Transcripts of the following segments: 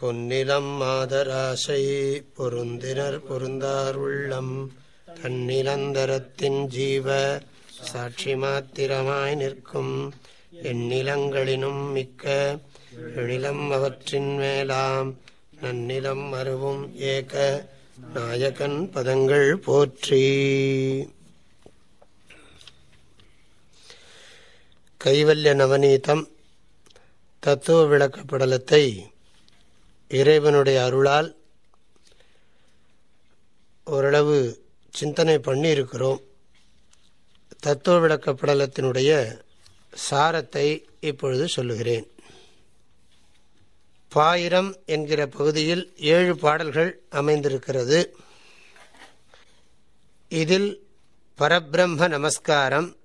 பொன்னிலம் மாதராசை பொருந்தினர் பொருந்தார் உள்ளம். தன்னிலந்தரத்தின் ஜீவ சாட்சி மாத்திரமாய் நிற்கும். எந்நிலங்களினும் மிக்க எழிலம் அவற்றின் மேலாம். நன்னிலம் அருவும் ஏக நாயகன் பதங்கள் போற்றி. கைவல்ய நவநீதம் தத்துவ விளக்கப்படலத்தை இறைவனுடைய அருளால் ஓரளவு சிந்தனை பண்ணியிருக்கிறோம். தத்துவ விளக்க படலத்தினுடைய சாரத்தை இப்பொழுது சொல்லுகிறேன். பாயிரம் என்கிற பகுதியில் ஏழு பாடல்கள் அமைந்திருக்கிறது. இதில் பரபிரம்ம நமஸ்காரம்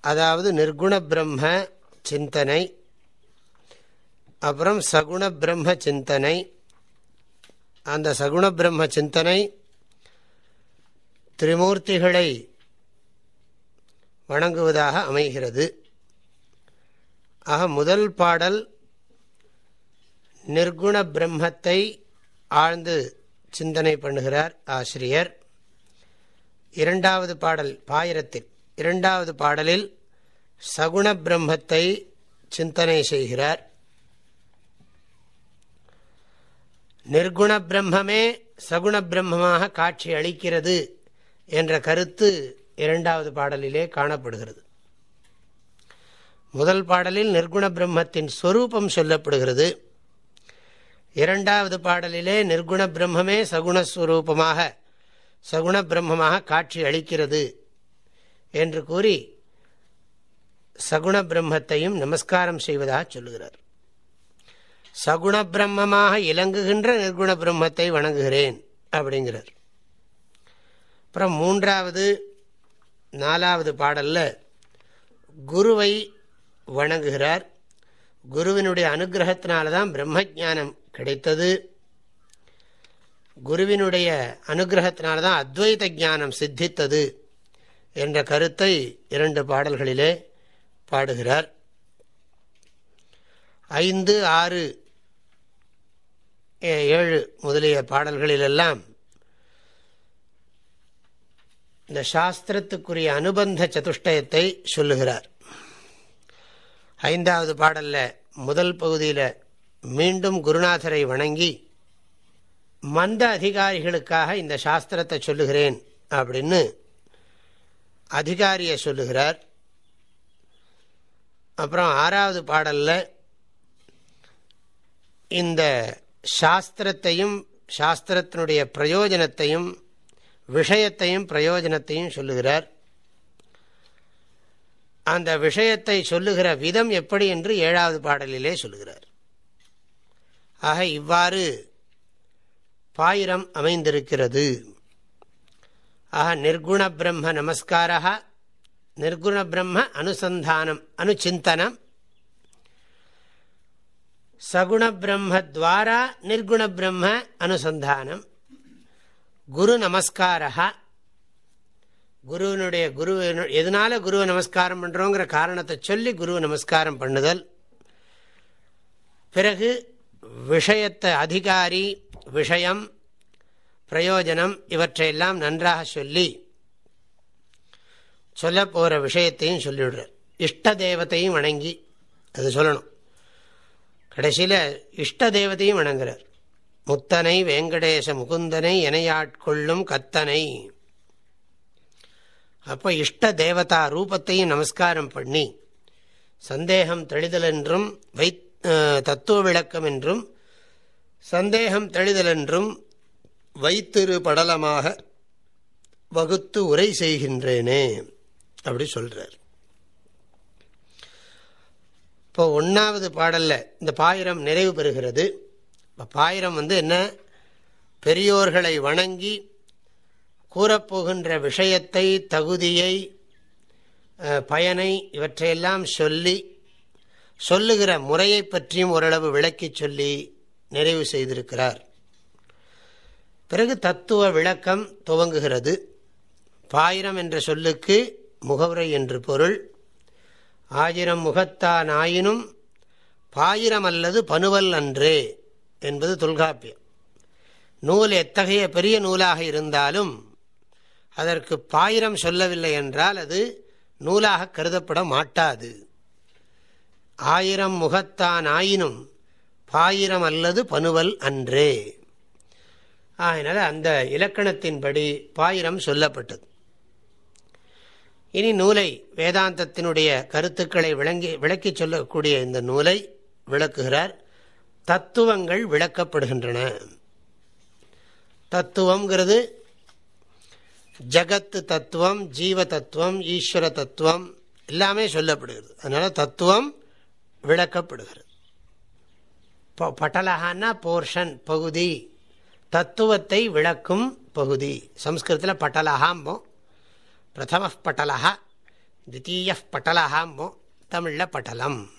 அதாவது நிர்குண பிரம்ம சிந்தனை அப்புறம் சகுண பிரம்ம சிந்தனை. அந்த சகுண பிரம்ம சிந்தனை திரிமூர்த்திகளை வணங்குவதாக அமைகிறது. ஆக முதல் பாடல் நிர்குண பிரம்மத்தை ஆழ்ந்து சிந்தனை பண்ணுகிறார் ஆசிரியர். இரண்டாவது பாடல் பாயிரத்தில். இரண்டாவது பாடலில் சகுண பிரம்மத்தை சிந்தனை செய்கிறார். நிர்குண பிரம்மமே சகுண பிரம்மமாக காட்சி அளிக்கிறது என்ற கருத்து இரண்டாவது பாடலிலே காணப்படுகிறது. முதல் பாடலில் நிர்குண பிரம்மத்தின் ஸ்வரூபம் சொல்லப்படுகிறது. இரண்டாவது பாடலிலே நிர்குண பிரம்மமே சகுணஸ்வரூபமாக சகுண பிரம்மமாக காட்சி அளிக்கிறது என்று கூறி சகுண பிரம்மத்தையும் நமஸ்காரம் செய்வதாக சொல்லுகிறார். சகுண பிரம்மமாக இலங்குகின்ற நிர்குண பிரம்மத்தை வணங்குகிறேன் அப்படிங்கிறார். அப்புறம் மூன்றாவது நாலாவது பாடலில் குருவை வணங்குகிறார். குருவினுடைய அனுகிரகத்தினால தான் பிரம்மஜானம் கிடைத்தது. குருவினுடைய அனுகிரகத்தினால தான் அத்வைத ஞானம் சித்தித்தது என்ற கருத்தை இரண்டு பாடல்களிலே பாடுகிறார். ஐந்து ஆறு ஏழு முதலிய பாடல்களிலெல்லாம் இந்த சாஸ்திரத்துக்குரிய அனுபந்த சதுஷ்டயத்தை சொல்லுகிறார். ஐந்தாவது பாடலில் முதல் பகுதியில் மீண்டும் குருநாதரை வணங்கி மந்த அதிகாரிகளுக்காக இந்த சாஸ்திரத்தை சொல்லுகிறேன் அப்படின்னு அதிகாரியை சொல்லுகிறார். அப்புறம் ஆறாவது பாடலில் இந்த சாஸ்திரத்தையும் சாஸ்திரத்தினுடைய பிரயோஜனத்தையும் விஷயத்தையும் பிரயோஜனத்தையும் சொல்லுகிறார். அந்த விஷயத்தை சொல்லுகிற விதம் எப்படி என்று ஏழாவது பாடலிலே சொல்லுகிறார். ஆக இவ்வாறு பாயிரம் அமைந்திருக்கிறது. ஆக நிர்குண பிரம்ம நமஸ்காரா நிர்குண பிரம்ம அனுசந்தானம் அனுச்சிந்தனம் சகுண பிரம்ம துவாரா நிர்குண பிரம்ம அனுசந்தானம். குரு நமஸ்காரா குருவினுடைய குரு எதனால குருவை நமஸ்காரம் பண்ணுறோங்கிற காரணத்தை சொல்லி குருவை நமஸ்காரம் பண்ணுதல். பிறகு விஷயத்தை அதிகாரி விஷயம் பிரயோஜனம் இவற்றையெல்லாம் நன்றாக சொல்லி சொல்ல போகிற விஷயத்தையும் சொல்லிவிடுறார். இஷ்ட தேவத்தையும் வணங்கி அது சொல்லணும். கடைசியில் இஷ்ட தேவதையும் வணங்குறார். முத்தனை வெங்கடேச முகுந்தனை எனையாட்கொள்ளும் கத்தனை. அப்போ இஷ்ட தேவதா ரூபத்தையும் நமஸ்காரம் பண்ணி சந்தேகம் தெளிதல் என்றும் வை தத்துவ விளக்கம் என்றும் சந்தேகம் தெளிதல் என்றும் வைத்திரு படலமாக வகுத்து உரை செய்கின்றேனே அப்படி சொல்கிறார் இப்போ ஒன்றாவது பாடலில் இந்த பாயிரம் நிறைவு பெறுகிறது. இப்போ பாயிரம் வந்து என்ன? பெரியோர்களை வணங்கி கூறப்போகின்ற விஷயத்தை தகுதியை பயனை இவற்றையெல்லாம் சொல்லி சொல்லுகிற முறையை பற்றியும் ஓரளவு விளக்கி சொல்லி நிறைவு செய்திருக்கிறார். பிறகு தத்துவ விளக்கம் துவங்குகிறது. பாயிரம் என்ற சொல்லுக்கு முகவுரை என்று பொருள். ஆயிரம் முகத்தான் ஆயினும் பாயிரம் அல்லது பனுவல் அன்று என்பது தொல்காப்பியம். நூல் எத்தகைய பெரிய நூலாக இருந்தாலும் அதற்கு பாயிரம் சொல்லவில்லை என்றால் அது நூலாக கருதப்பட மாட்டாது. ஆயிரம் முகத்தான் ஆயினும் பாயிரம் அல்லது பனுவல் அன்றே. அதனால் அந்த இலக்கணத்தின்படி பாயிரம் சொல்லப்பட்டது. இனி நூலை வேதாந்தத்தினுடைய கருத்துக்களை விளங்கி விளக்கி சொல்லக்கூடிய இந்த நூலை விளக்குகிறார். தத்துவங்கள் விளக்கப்படுகின்றன. தத்துவங்கிறது ஜகத்து தத்துவம் ஜீவ தத்துவம் ஈஸ்வர தத்துவம் எல்லாமே சொல்லப்படுகிறது. அதனால் தத்துவம் விளக்கப்படுகிறது. பட்டலகான்னா போர்ஷன் பகுதி. தத்துவத்தை விளக்கும் பகுதி. சம்ஸ்கிருதத்தில் பட்டலகாம்போம் பிரதம பட்டலா தித்தீய பட்டலகாம்போம் தமிழில் பட்டலம்.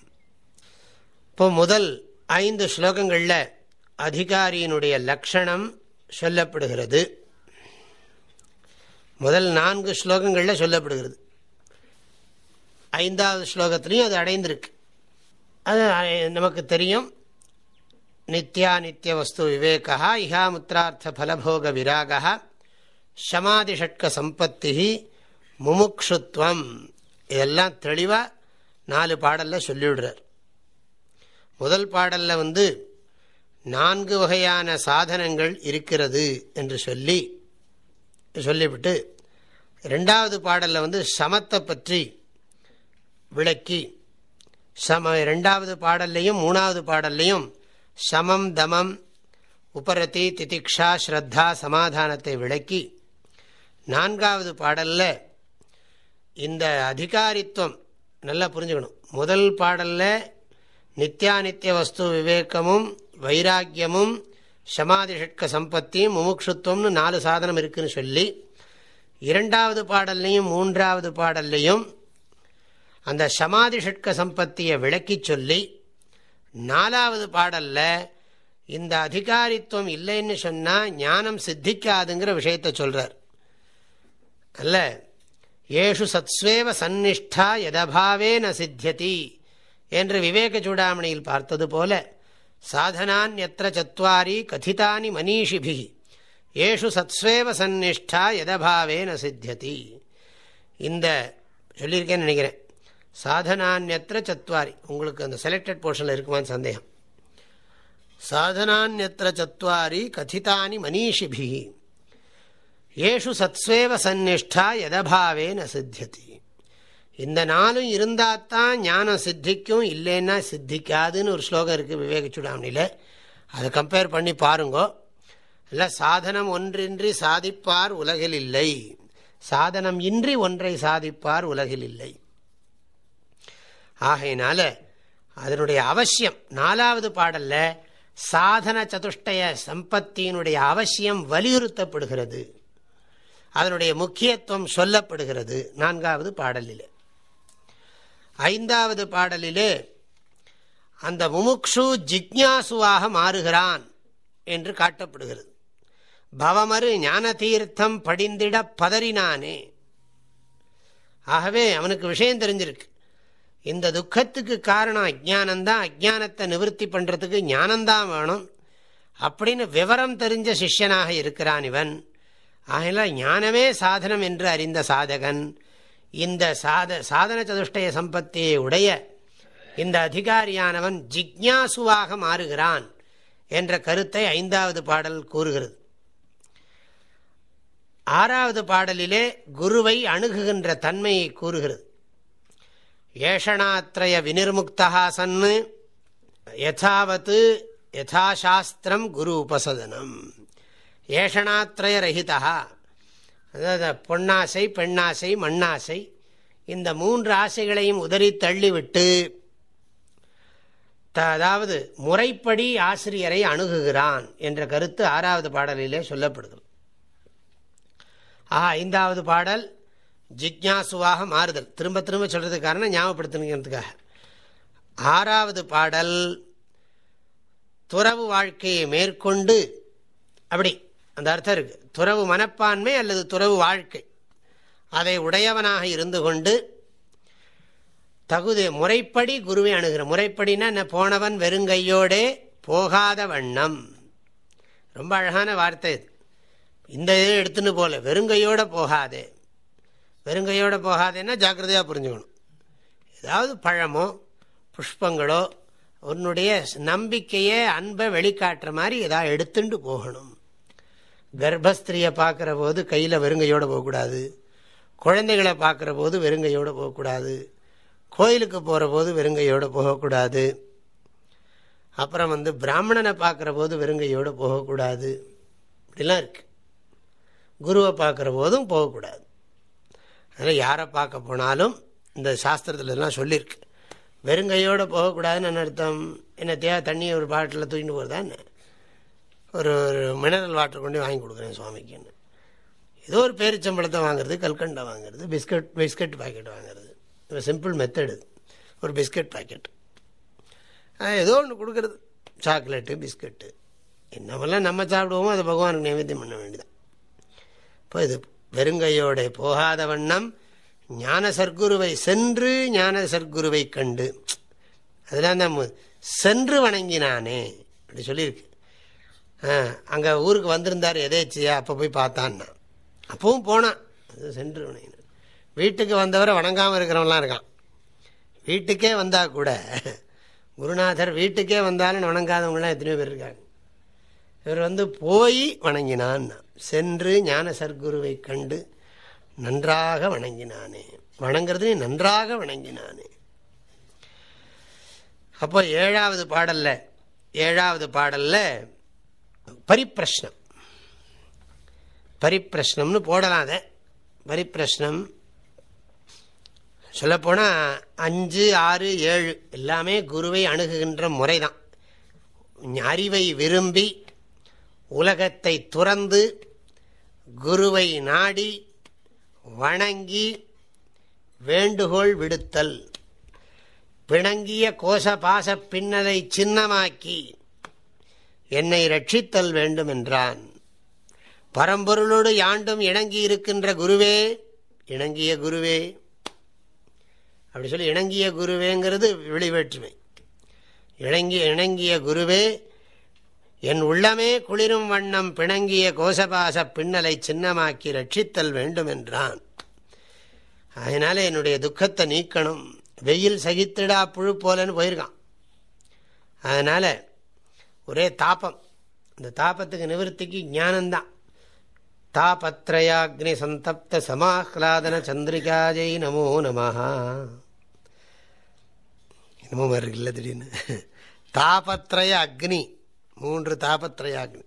இப்போ முதல் ஐந்து ஸ்லோகங்களில் அதிகாரியினுடைய லக்ஷணம் சொல்லப்படுகிறது. முதல் நான்கு ஸ்லோகங்களில் சொல்லப்படுகிறது. ஐந்தாவது ஸ்லோகத்திலையும் அது அடைந்திருக்கு. அது நமக்கு தெரியும். நித்யா நித்திய வஸ்து விவேகா இஹாமுத்திரார்த்த ஃபலபோக விராகா சமாதிஷட்க சம்பத்தி முமுக்ஷுத்வம். இதெல்லாம் தெளிவாக நாலு பாடலில் சொல்லிவிடுறார். முதல் பாடலில் வந்து நான்கு வகையான சாதனங்கள் இருக்கிறது என்று சொல்லி சொல்லிவிட்டு ரெண்டாவது பாடலில் வந்து சமத்தை பற்றி விளக்கி சம ரெண்டாவது பாடல்லையும் மூணாவது பாடல்லையும் சமம் தமம் உபரதி திதிக்ஷா ஸ்ரத்தா சமாதானத்தை விளக்கி நான்காவது பாடலில் இந்த அதிகாரித்துவம் நல்லா புரிஞ்சுக்கணும். முதல் பாடலில் நித்தியானித்திய வஸ்து விவேகமும் வைராக்கியமும் சமாதிஷட்க சம்பத்தியும் முமுட்சுத்துவம்னு நாலு சாதனம் இருக்குன்னு சொல்லி இரண்டாவது பாடல்லையும் மூன்றாவது பாடல்லையும் அந்த சமாதி ஷட்க சம்பத்தியை விளக்கி சொல்லி நாலாவது பாடலில் இந்த அதிகாரித்துவம் இல்லைன்னு சொன்னால் ஞானம் சித்திக்காதுங்கிற விஷயத்தை சொல்கிறார் அல்ல ஏஷு சத்ஸ்வேவ சந்நிஷ்டா எதபாவே ந சித்தியதி என்று விவேக சூடாமணியில் பார்த்தது போல சாதனான் சத்வாரி கதிதானி மனிஷிபி ஏஷு சத்ஸ்வேவ சந்நிஷ்டா எதபாவே ந சித்தியதி. இந்த சொல்லியிருக்கேன்னு நினைக்கிறேன். சாதனான்யத்திர சத்வாரி உங்களுக்கு அந்த செலக்டட் போர்ஷனில் இருக்குமான்னு சந்தேகம். சாதனான்யத்திர சத்வாரி கதிதானி மனிஷிபிஹி. ஏஷு சத்ஸ்வேவ சந்நிஷ்டா எதபாவே ந சித்தியதி. இந்த நாளும் இருந்தாத்தான் ஞானம் சித்திக்கும் இல்லைன்னா சித்திக்காதுன்னு ஒரு ஸ்லோகம் இருக்குது விவேக சுடாமணியில். அதை கம்பேர் பண்ணி பாருங்கோ. இல்லை சாதனம் ஒன்றின்றி சாதிப்பார் உலகில் இல்லை. சாதனம் இன்றி ஒன்றை சாதிப்பார் உலகில் இல்லை. ஆகையினால அதனுடைய அவசியம் நாலாவது பாடலில் சாதன சதுஷ்டய சம்பத்தியினுடைய அவசியம் வலியுறுத்தப்படுகிறது. அதனுடைய முக்கியத்துவம் சொல்லப்படுகிறது நான்காவது பாடலிலே. ஐந்தாவது பாடலிலே அந்த முமுக்ஷு ஜிக்யாசுவாக மாறுகிறான் என்று காட்டப்படுகிறது. பவமறு ஞான தீர்த்தம் படிந்திட பதறினானே. ஆகவே அவனுக்கு விஷயம் தெரிஞ்சிருக்கு. இந்த துக்கத்துக்கு காரணம் அஜானந்தான் அஜானத்தை நிவர்த்தி பண்ணுறதுக்கு ஞானந்தான் வேணும் அப்படின்னு விவரம் தெரிஞ்ச சிஷ்யனாக இருக்கிறான் இவன். ஆகலாம் ஞானமே சாதனம் என்று அறிந்த சாதகன் இந்த சாத சாதன சதுஷ்டய சம்பத்தியை உடைய இந்த அதிகாரியானவன் ஜிக்யாசுவாக மாறுகிறான் என்ற கருத்தை ஐந்தாவது பாடல் கூறுகிறது. ஆறாவது பாடலிலே குருவை அணுகுகின்ற தன்மையை கூறுகிறது. ஏஷணாத்திரய வினிர்முக்தா சன்னு யதாவத்து யதாசாஸ்திரம் குரு உபசதனம். ஏஷணாத்திரயரகிதா அதாவது பொன்னாசை பெண்ணாசை மண்ணாசை இந்த மூன்று ஆசைகளையும் உதறி தள்ளிவிட்டு அதாவது முறைப்படி ஆசிரியரை அணுகுகிறான் என்ற கருத்து ஆறாவது பாடலிலே சொல்லப்படுது. ஆஹா ஐந்தாவது பாடல் ஜிக்யாசுவாக மாறுதல். திரும்ப திரும்ப சொல்கிறது காரணம் ஞாபகப்படுத்தணுங்கிறதுக்காக. ஆறாவது பாடல் துறவு வாழ்க்கையை மேற்கொண்டு அப்படி அந்த அர்த்தம் இருக்கு. துறவு மனப்பான்மை அல்லது துறவு வாழ்க்கை. அதை உடையவனாக இருந்து கொண்டு தகுதி முறைப்படி குருவை அணுகிற. முறைப்படினா போனவன் வெறுங்கையோடே போகாத வண்ணம். ரொம்ப அழகான வார்த்தை இது. இந்த இதை எடுத்துன்னு போல. வெறுங்கையோட போகாதே. வெறுங்கையோட போகாதேன்னா ஜாக்கிரதையாக புரிஞ்சுக்கணும். ஏதாவது பழமோ புஷ்பங்களோ உன்னுடைய நம்பிக்கையே அன்பை வெளிக்காட்டுற மாதிரி ஏதாவது எடுத்துட்டு போகணும். கர்ப்பஸ்திரியை பார்க்குற போது கையில் வெறுங்கையோடு போகக்கூடாது. குழந்தைகளை பார்க்குற போது வெறுங்கையோடு போகக்கூடாது. கோயிலுக்கு போகிற போது வெறுங்கையோடு போகக்கூடாது. அப்புறம் வந்து பிராமணனை பார்க்குற போது வெறுங்கையோடு போகக்கூடாது. இப்படிலாம் இருக்குது குருவை பார்க்குற போதும் போகக்கூடாது. அதனால் யாரை பார்க்க போனாலும் இந்த சாஸ்திரத்துலலாம் சொல்லியிருக்கு. வெறுங்கையோடு போகக்கூடாதுன்னு அர்த்தம்? என்ன தேவை தண்ணியை ஒரு பாட்டில் தூக்கிட்டு போகிறதா என்ன? ஒரு ஒரு மினரல் வாட்டர் கொண்டு வாங்கி கொடுக்குறேன் சுவாமிக்குன்னு. ஏதோ ஒரு பேரிச்சம்பழத்தை வாங்குறது கல்கண்டை வாங்குறது பிஸ்கட் பிஸ்கட் பாக்கெட் வாங்குறது. இப்போ சிம்பிள் மெத்தடு ஒரு பிஸ்கட் பாக்கெட் ஏதோ ஒன்று கொடுக்கறது. சாக்லேட்டு பிஸ்கட்டு என்னவெல்லாம் நம்ம சாப்பிடுவோமோ அதை பகவானுக்கு நைவேத்தியம் பண்ண வேண்டியதான் இப்போ இது வெறுங்கையோட போகாத வண்ணம் ஞான சர்க்குருவை சென்று ஞான சர்க்குருவை கண்டு. அதெல்லாம் தான் சென்று வணங்கினானே அப்படி சொல்லியிருக்கு. அங்கே ஊருக்கு வந்திருந்தார் எதேச்சியா அப்போ போய் பார்த்தான்னா. அப்பவும் போனான் அது சென்று வீட்டுக்கு வந்தவரை வணங்காமல் இருக்கிறவன்லாம் இருக்கான். வீட்டுக்கே வந்தால் கூட குருநாதர் வீட்டுக்கே வந்தாலும் வணங்காதவங்களாம் எத்தனையோ பேர் இருக்காங்க. இவர் வந்து போய் வணங்கினான் சென்று ஞான சர்க்குருவை கண்டு நன்றாக வணங்கினானே. வணங்குறது நன்றாக வணங்கினானே. அப்போ ஏழாவது பாடலில் ஏழாவது பாடலில் பரிப்பிரஷ்னம். பரிப்பிரஷ்னம்னு போடலாம் அதை. பரிப்பிரஷ்னம். சொல்லப்போனால் அஞ்சு ஆறு ஏழு எல்லாமே குருவை அணுகுகின்ற முறை தான் அறிவை விரும்பி உலகத்தை துறந்து குருவை நாடி வணங்கி வேண்டுகோள் விடுத்தல். பிணங்கிய கோஷ பாச பின்னலை சின்னமாக்கி என்னை ரட்சித்தல் வேண்டும் என்றான் பரம்பொருளோடு யாண்டும் இணங்கி இருக்கின்ற குருவே இணங்கிய குருவே. அப்படி சொல்லி இணங்கிய குருவேங்கிறது வெளிவேற்றுமை. இணங்கிய இணங்கிய குருவே என் உள்ளமே குளிரும் வண்ணம் பிணங்கிய கோசபாச பின்னலை சின்னமாக்கி ரட்சித்தல் வேண்டும் என்றான் அதனால என்னுடைய துக்கத்தை நீக்கணும். வெயில் சகித்திடா புழு போலன்னு போயிருக்கான். அதனால ஒரே தாபம். இந்த தாபத்துக்கு நிவர்த்திக்கு ஞானந்தான். தாபத்ரயாக்னி சந்தப்த சமாஹ்லாதன சந்திரிகாஜை நமோ நமஹா. என்னமோ மாதிரி இருக்குல்ல திடீர்னு. தாபத்ரய அக்னி மூன்று தாபத்ரய அக்னி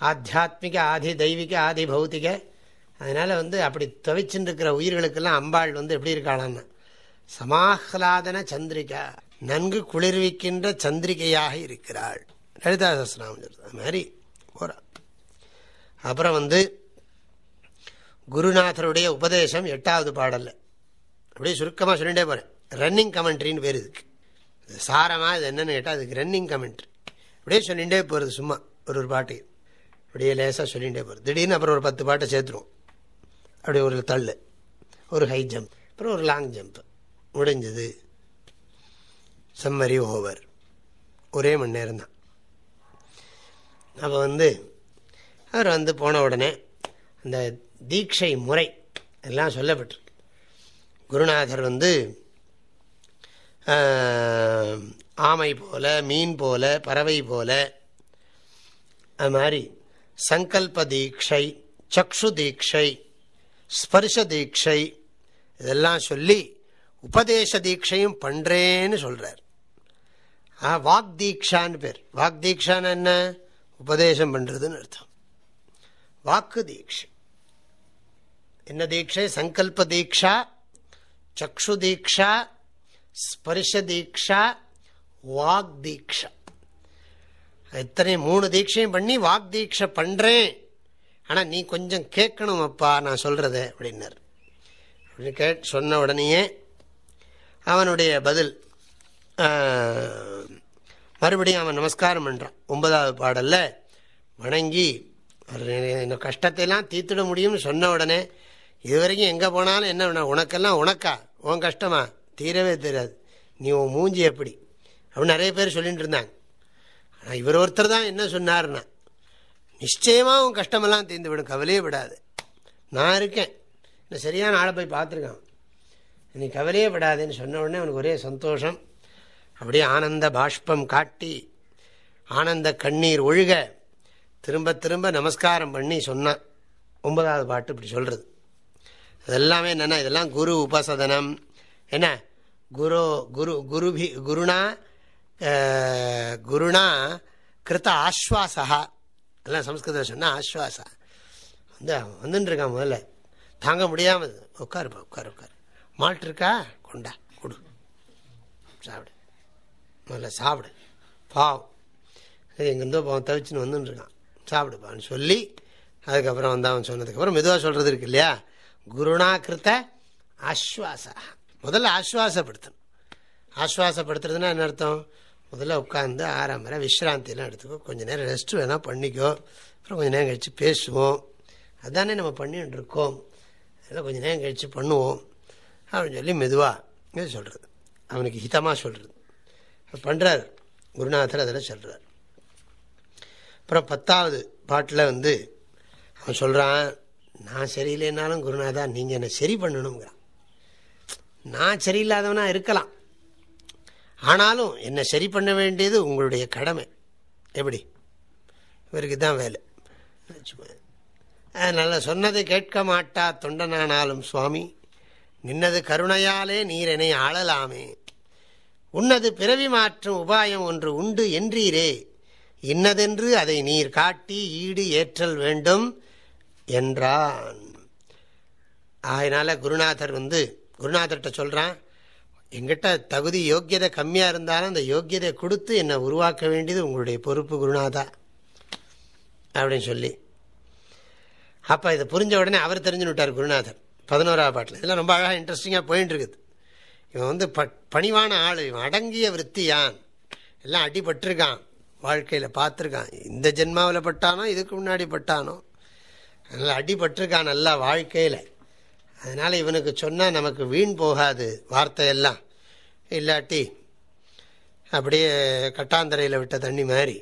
ஆத்தியாத்மிக ஆதி தெய்வீக ஆதி பௌத்திக. அதனால் வந்து அப்படி துவைச்சுட்டு இருக்கிற உயிர்களுக்கெல்லாம் அம்பாள் வந்து எப்படி இருக்காளான்னா சமாஹ்லாதன சந்திரிகா. நன்கு குளிர்விக்கின்ற சந்திரிகையாக இருக்கிறாள். லலிதா சஸ்நாமம் அது மாதிரி போகிறான் அப்புறம் வந்து குருநாதருடைய உபதேசம் எட்டாவது பாடலில். அப்படியே சுருக்கமாக சொல்லிட்டே போகிறேன் ரன்னிங் கமெண்ட்ரின்னு பேர் இதுக்கு. சாரமாக இது என்னென்னு கேட்டால் அதுக்கு ரன்னிங் கமெண்ட்ரி அப்படியே சொல்லிகிட்டே போகிறது சும்மா ஒரு ஒரு பாட்டு. அப்படியே லேசாக சொல்லிகிட்டே போகிறது திடீர்னு அப்புறம் ஒரு பத்து பாட்டை சேர்த்துருவோம். அப்படியே ஒரு தள்ளு ஒரு ஹை ஜம்ப் அப்புறம் ஒரு லாங் ஜம்ப் முடிஞ்சது. செம்மறி ஓவர். ஒரே மணி நேரம் தான் அப்போ வந்து அவர் வந்து போன உடனே அந்த தீட்சை முறை எல்லாம் சொல்லப்பட்டிருக்கு. குருநாதர் வந்து ஆமை போல மீன் போல பறவை போல அது மாதிரி சங்கல்ப தீட்சை சக்ஷு தீட்சை ஸ்பர்ஷ தீட்சை இதெல்லாம் சொல்லி உபதேச தீட்சையும் பண்ணுறேன்னு சொல்கிறார் வாக் தீக்ஷான்னு பேர். வாக் தீக்ஷான்னு என்ன? உபதேசம் பண்ணுறதுன்னு அர்த்தம். வாக்கு தீட்சை என்ன தீட்சை சங்கல்ப தீட்சா சக்ஷு தீட்சா ஸ்பரிஷ தீட்சா வாக் தீக்ஷா. இத்தனை மூணு தீட்சையும் பண்ணி வாக் தீட்சை பண்ணுறேன் ஆனால் நீ கொஞ்சம் கேட்கணும் அப்பா நான் சொல்கிறத அப்படின்னார். அப்படின்னு கே சொன்ன உடனேயே அவனுடைய பதில் மறுபடியும் அவன் நமஸ்காரம் பண்ணுறான் ஒன்பதாவது பாடலில் வணங்கி இந்த கஷ்டத்தையெல்லாம் தீர்த்துட முடியும்னு சொன்ன உடனே இது வரைக்கும் எங்கே போனாலும் என்ன உனக்கெல்லாம் உனக்கா? உன் கஷ்டமா? தீரவே தெரியாது நீ உன் மூஞ்சி எப்படி? அப்படின்னு நிறைய பேர் சொல்லிட்டு இருந்தாங்க. ஆனால் இவர் ஒருத்தர் தான் என்ன சொன்னார்னா நிச்சயமாக உன் கஷ்டமெல்லாம் தீர்ந்து விடும். கவலையே விடாது நான் இருக்கேன். இன்னும் சரியான ஆளை போய் பார்த்துருக்கான். நீ கவலையே விடாதுன்னு சொன்ன உடனே அவனுக்கு ஒரே சந்தோஷம். அப்படியே ஆனந்த பாஷ்பம் காட்டி ஆனந்த கண்ணீர் ஒழுக திரும்ப திரும்ப நமஸ்காரம் பண்ணி சொன்னான் ஒன்பதாவது பாட்டு இப்படி சொல்கிறது அதெல்லாமே என்னென்னா இதெல்லாம் குரு உபசதனம். என்ன? குரு குரு குருபி குருணா குருணா கிருத்த ஆஸ்வாசா எல்லாம் சம்ஸ்கிருதம் சொன்னால் ஆஸ்வாசா வந்து வந்துட்டுருக்கான் முதல்ல. தாங்க முடியாமல் உட்காருப்பா உட்காரு உட்காரு. மால்ட் இருக்கா கொண்டா கொடு. சாப்பிடு. முதல்ல சாப்பிடு. பாவம். எங்கேருந்தோ பாவம் தவிச்சுன்னு வந்துட்டுருக்கான் சாப்பிடுப்பான்னு சொல்லி அதுக்கப்புறம் வந்து அவன் சொன்னதுக்கப்புறம் மெதுவாக சொல்கிறது இருக்கு இல்லையா? குருணாக்கிருத்த ஆஸ்வாச. ஆஸ்வாசா முதல்ல ஆஸ்வாசப்படுத்தணும். ஆஸ்வாசப்படுத்துறதுன்னா என்ன அர்த்தம்? முதல்ல உட்காந்து ஆறாம் வரை விஸ்ராந்தியெல்லாம் எடுத்துக்கோ. கொஞ்சம் நேரம் ரெஸ்ட் வேணால் பண்ணிக்கோ. அப்புறம் கொஞ்சம் நேரம் கழித்து பேசுவோம். அதானே நம்ம பண்ணிகிட்டு இருக்கோம். அதெல்லாம் கொஞ்சம் நேரம் கழித்து பண்ணுவோம். அப்படின்னு சொல்லி மெதுவாக சொல்கிறது அவனுக்கு ஹிதமாக சொல்கிறது பண்ணுறார் குருநாதர் அதில் சொல்கிறார் அப்புறம் பத்தாவது பாட்டில் வந்து அவன் சொல்கிறான் நான் சரியில்லைனாலும் குருநாதா நீங்கள் என்னை சரி பண்ணணுங்கிறான் நான் சரியில்லாதவனாக இருக்கலாம். ஆனாலும் என்னை சரி பண்ண வேண்டியது உங்களுடைய கடமை. எப்படி? இவருக்கு தான் வேலை. அதனால் சொன்னது கேட்க மாட்டா தொண்டனானாலும் சுவாமி. நின்னது கருணையாலே நீர் என்னை ஆளலாமே. உன்னது பிறவி மாற்றும் உபாயம் ஒன்று உண்டு என்றீரே. இன்னதென்று அதை நீர் காட்டி ஈடு ஏற்றல் வேண்டும் என்றான். அதனால் குருநாதர் வந்து குருநாதர்கிட்ட சொல்கிறான் எங்கிட்ட தகுதி யோக்கியதை கம்மியாக இருந்தாலும் அந்த யோக்கியதை கொடுத்து என்னை உருவாக்க வேண்டியது உங்களுடைய பொறுப்பு குருநாதா. அப்படின்னு சொல்லி. அப்போ இதை புரிஞ்ச உடனே அவர் தெரிஞ்சுன்னு விட்டார் குருநாதர் பதினோராவது பாட்டில். இதெல்லாம் ரொம்ப அழகாக இன்ட்ரெஸ்டிங்காக போயின்னு இருக்குது. இவன் வந்து ப பணிவான ஆள். இவன் அடங்கிய விற்த்தியான் எல்லாம் அடிபட்டிருக்கான். வாழ்க்கையில் பார்த்துருக்கான். இந்த ஜென்மாவில் பட்டானோ இதுக்கு முன்னாடி பட்டானோ. அதனால் அடிபட்டிருக்கான் நல்லா வாழ்க்கையில். அதனால் இவனுக்கு சொன்னால் நமக்கு வீண் போகாது வார்த்தையெல்லாம். இல்லாட்டி அப்படியே கட்டாந்தரையில் விட்ட தண்ணி மாதிரி